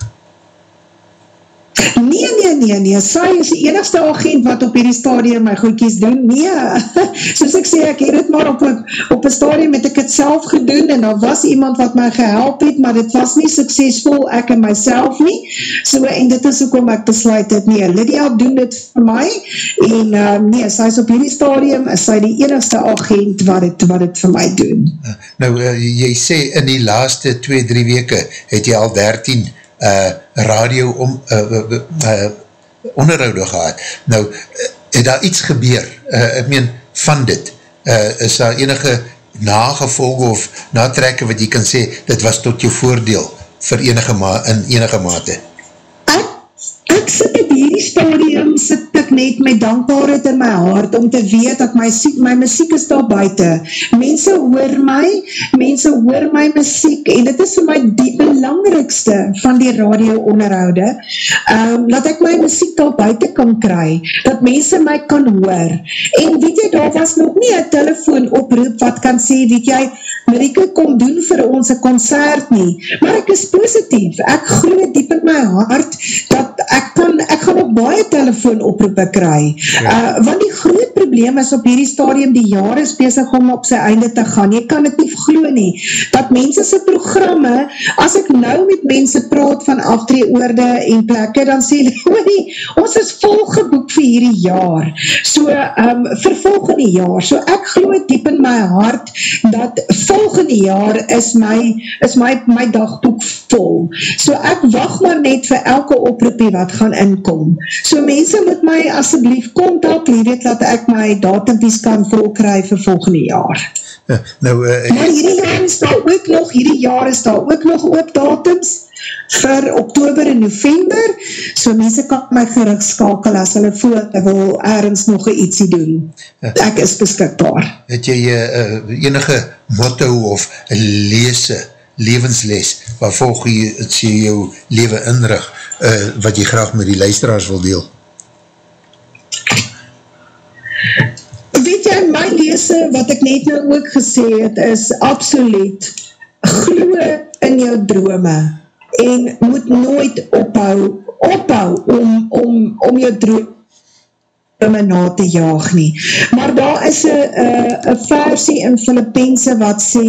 Nee, nee, nee, nee, sy is die enigste agent wat op hierdie stadium my goedkies doen, nee, soos ek sê, ek het het maar op op een stadium het ek het self gedoen, en daar was iemand wat my gehelp het, maar dit was nie suksesvol, ek en myself nie, so, en dit is ook om ek besluit het, nee, Lydia doen dit vir my, en uh, nee, sy is op hierdie stadium, sy die enigste agent wat het, wat het vir my doen. Nou, uh, jy sê, in die laaste 2-3 weke, het jy al 13 uh, radio om, uh, uh, uh, onderhoud gehad. Nou, uh, het daar iets gebeur, uh, ek meen, van dit, uh, is daar enige nagevolge of natrekke wat jy kan sê, dit was tot jou voordeel vir enige ma in enige mate? Ek, ek sit op hierdie stadium, sit ek net met dankbaarheid in my hart om te weet dat my, my muziek is daar buiten. Mense hoor my, mense hoor my muziek en dit is vir my die belangrikste van die radio onderhoude, um, dat ek my muziek daar buiten kan kry, dat mense my kan hoor. En weet jy, daar was nog nie een telefoon oproep wat kan sê, weet jy, Marike kom doen vir ons een concert nie, maar ek is positief, ek groe diep in my hart, dat ek kan, ek gaan op baie telefoon oproepe kry, ja. uh, want die groot probleem is op hierdie stadium, die jaar is bezig om op sy einde te gaan, jy kan het nie glo nie, dat mense sy programme, as ek nou met mense praat van aftreeoorde en plekke, dan sê die, ons is volgeboek vir hierdie jaar, so um, vir volgende jaar, so ek glo diep in my hart, dat volgende jaar is my, is my, my dagboek vol, so ek wacht maar net vir elke oproepie wat gaan inkom, so mense moet my asjeblief kontak, jy weet dat ek my datumpies kan volkry vir volgende jaar. Ja, nou, uh, maar hierdie jaar is daar ook nog, hierdie jaar is daar ook nog ook datums vir oktober en november, so mense kan my gerig skakel as hulle voel ek wil ergens nog ietsie doen. Ja. Ek is beskikbaar. Het jy uh, enige motto of lese, levensles, waar volg jy, jy jou leven inrig, uh, wat jy graag met die luisteraars wil deel? Weet jy, my lese, wat ek net nou ook gesê het, is absoluut gloe in jou drome en moet nooit ophou, ophou om, om, om jou drome drome na te jaag nie. Maar daar is een versie in Filippense wat sê,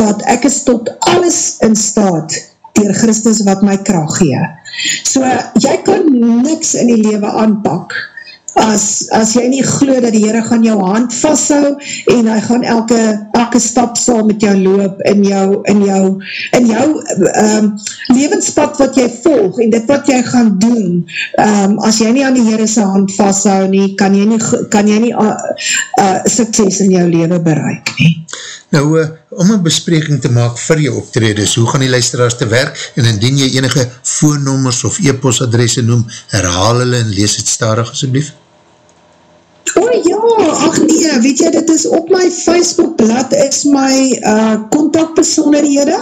dat ek is tot alles in staat dier Christus wat my kracht gee. So, jy kan niks in die lewe aanpak, as, as jy nie glo dat die Heere gaan jou hand vasthou en hy gaan elke, elke stap saam met jou loop in jou, in jou, in jou um, levenspad wat jy volg en dit wat jy gaan doen um, as jy nie aan die Heere sy hand vasthou nie, kan jy nie, kan jy nie uh, uh, sukses in jou leven bereik nie. Nou, uh, om een bespreking te maak vir jou optredes, hoe gaan die luisteraars te werk en indien jy enige voornommers of e-postadresse noem, herhaal hulle en lees het starig asjeblief? O oh, ja, ach nee, weet jy, dit is op my Facebook blad, is my uh, contactpersonderhede,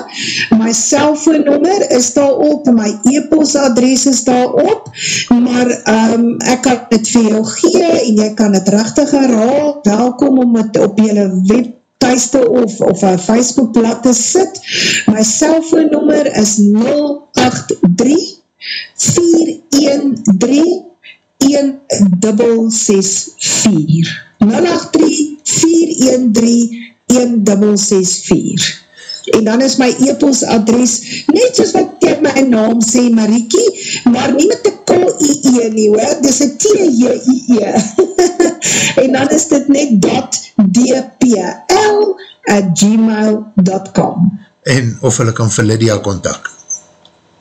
my cellfoonnummer is daar op, my e-post adres is daar op, maar um, ek kan het vir jou gee, en jy kan het rechtig herhaal, welkom om het op jylle web thuiste of, of een Facebook blad te sit, my cellfoonnummer is 083 413 1664 083-413-1664 en dan is my e-post adres net soos wat ek my naam sê Marikie, maar nie met die k-i-e nie hoor, dis een t-j-i-e en dan is dit net .dpl at gmail.com en of hulle kan vir Lydia kontak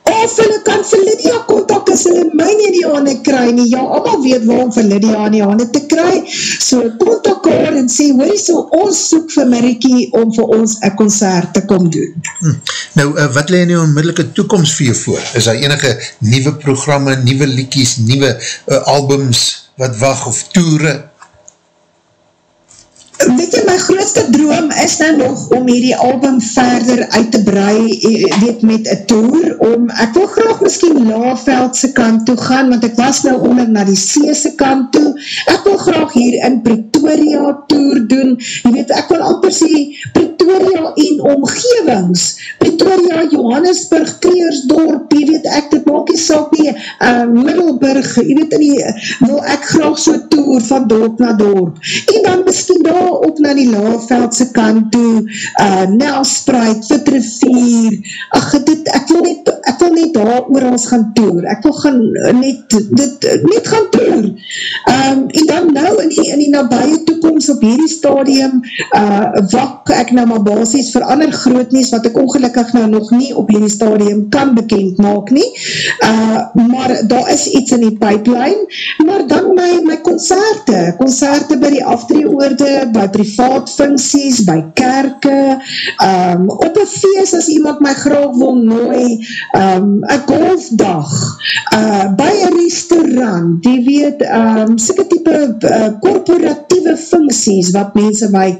of hulle kan vir Lydia kontak as hulle my nie in die handen kry nie, ja, allemaal weet waarom vir Lydia in die handen te kry, so kontak haar en sê, hoe so ons soek vir Marikie om vir ons een concert te kom doen. Hm. Nou, uh, wat leid in die onmiddellike toekomst vir jou voor? Is daar enige nieuwe programme, nieuwe liekies, nieuwe uh, albums wat wacht of toere? Weet jy, my grootste droom is nou nog om hierdie album verder uit te brei, eh, weet met een tour, om, ek wil graag miskien Laveldse kant toe gaan, want ek was nou onder na die Seese kant toe, ek wil graag hier in Pretoria tour doen, jy weet, ek wil amper sê, Pretoria en omgevings, Pretoria, Johannesburg, Kreersdorp, jy weet, ek dit maak jy sal nie, uh, Middelburg, jy weet, die, wil ek graag so tour van dorp na dorp, en dan miskien daar op na die Laarveldse kant toe, uh, Nelspreid, Vitrivier, ach, dit, ek wil net, ek wil net daar oor ons gaan toer, ek wil gaan net, dit, net gaan toer, um, en dan nou in die, in die nabije toekomst op hierdie stadium, uh, wak ek nou maar basis vir ander grootnies, wat ek ongelukkig nou nog nie op hierdie stadium kan bekend maak nie, uh, maar daar is iets in die pipeline, maar dan my, my concerte, concerte by die aftreeoorde, by privaat funksies, by kerke, um, op een feest as iemand my graag wil nooi, um, een golfdag, uh, by een restaurant, die weet, um, sikke type uh, korporatieve funksies, wat mense my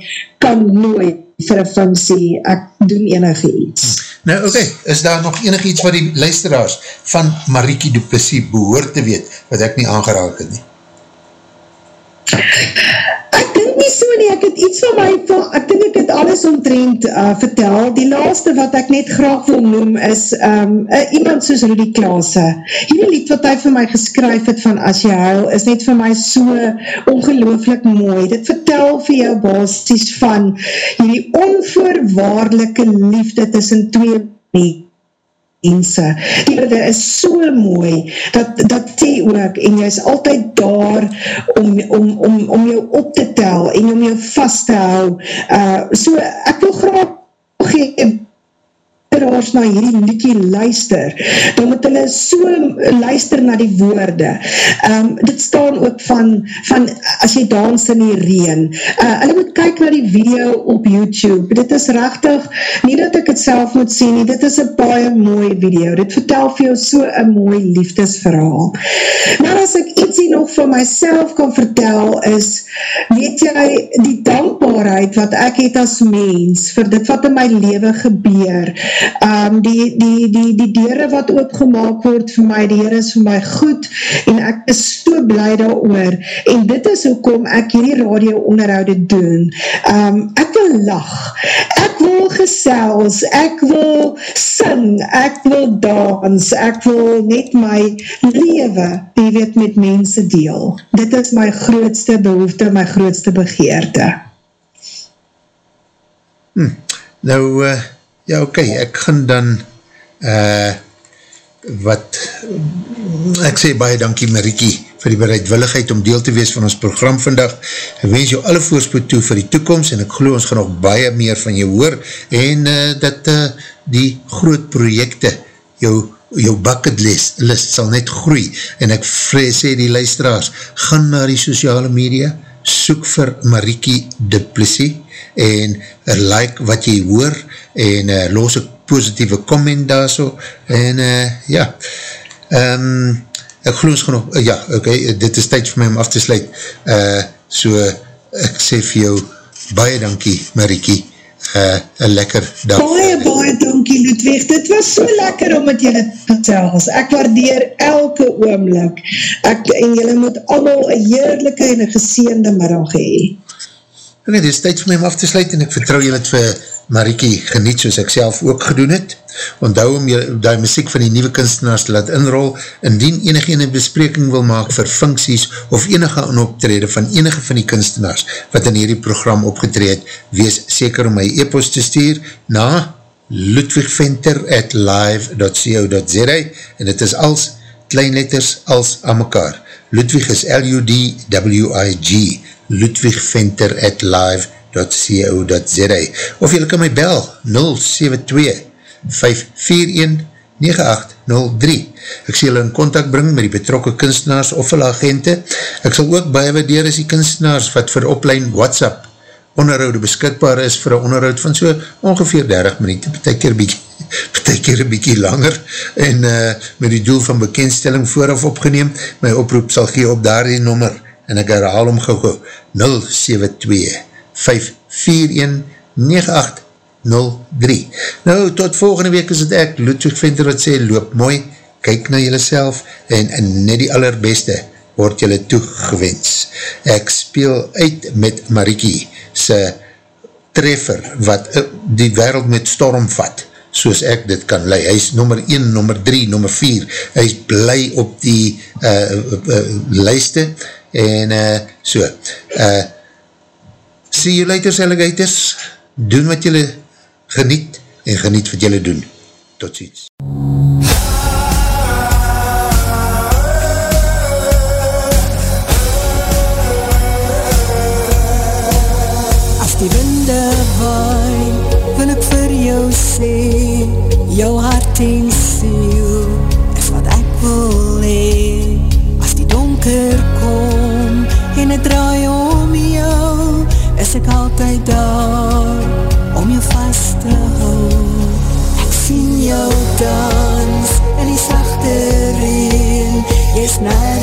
kan nooi vir een funksie, ek doen enige iets. Nou oké, okay. is daar nog enig iets wat die luisteraars van Marikie Duplessis behoor te weet, wat ek nie aangeraak het nie? So nie, ek het iets van my, ek dink ek het alles omtrend uh, vertel, die laaste wat ek net graag wil noem is um, uh, iemand soos Rudy Klaase, hierdie lied wat hy vir my geskryf het van As jy huil, is net vir my so ongelooflik mooi, dit vertel vir jou basis van hierdie onvoorwaardelike liefde tussen twee mense, mense. Die woorde is so mooi, dat, dat sê ook, en jy is altyd daar om, om, om, om jou op te tel, en om jou vast te hou. Uh, so, ek wil graag gee, luisteraars na hierdie liedje luister, dan moet hulle so luister na die woorde. Um, dit staan ook van, van as jy dans in die reen. Uh, hulle moet kyk na die video op YouTube. Dit is rechtig, nie dat ek het self moet sê nie, dit is een baie mooie video. Dit vertel vir jou so een mooi liefdesverhaal. Maar as ek iets hier nog van myself kan vertel is, weet jy, die dankbaarheid wat ek het as mens, vir dit wat in my leven gebeur, um, die, die, die, die dere wat oopgemaak word vir my, die Heer is vir my goed, en ek is so blij daar oor, en dit is hoekom ek hierdie radio onderhoude doen. Um, ek wil lach, ek wil gesels, ek wil sing, ek wil dans, ek wil net my lewe, die weet met mense deel. Dit is my grootste behoefte, my grootste begeerte. Hm, nou, uh, ja, oké, okay, ek gaan dan uh, wat ek sê baie dankie Marikie vir die bereidwilligheid om deel te wees van ons program vandag. Ek wens jou alle voorspoed toe vir die toekomst en ek geloof ons gaan nog baie meer van jou hoor en uh, dat uh, die groot projekte jou, jou bucket list, list sal net groei en ek vrees sê die luisteraars, gaan na die sociale media, soek vir Marikie Duplessis en like wat jy hoor en uh, los ek positieve comment daar so en uh, ja um, ek geloof ons genoeg, uh, ja, ok, dit is tyd vir my om af te sluit uh, so ek sê vir jou baie dankie Marikie uh, een lekker dag. Baie baie dankie Ludwig, dit was so lekker om met julle te vertels, ek waardeer elke oomlik ek, en julle moet allemaal een heerlijke en een geseende middag hee. Ok, dit is tyd vir my om af te sluit en ek vertrouw julle het vir Marikie geniet soos ek self ook gedoen het. Onthou om die muziek van die nieuwe kunstenaars te laat inrol, indien enige ene bespreking wil maak vir funksies of enige aanoptrede van enige van die kunstenaars wat in hierdie program opgetreed, wees seker om my e-post te stuur na ludwigventer at live.co.za en het is als kleinletters als aan mekaar. Ludwig is L-U-D-W-I-G ludwigventer at live.co.za www.co.za of jylle kan my bel 072-541-9803 Ek sê jylle in contact bring met die betrokke kunstenaars of hulle agente. Ek sal ook baie waardeer as die kunstenaars wat vir oplein WhatsApp onderhoud beskikbaar is vir een onderhoud van so ongeveer 30 minuut, betek keer bykie betek keer een bykie langer en uh, met die doel van bekendstelling vooraf opgeneem, my oproep sal gee op daar die nommer en ek herhaal om gauw 072 Nou, tot volgende week is het ek, Ludwig Venter wat sê, loop mooi, kyk na jylle self, en, en net die allerbeste word jylle toegewens. Ek speel uit met Marikie, sy treffer, wat uh, die wereld met storm vat, soos ek dit kan lei. Hy is nummer 1, nummer 3, nummer 4, hy is bly op die uh, uh, uh, lijste, en uh, so, uh, see you later alligators, doen wat julle geniet en geniet wat julle doen. Tot ziens. As die winde waai, wil ek vir jou sê, jou hart en is ek altyd daar om jou vast te hou. Ek sien jou dans in die sachte reen, jy is nergens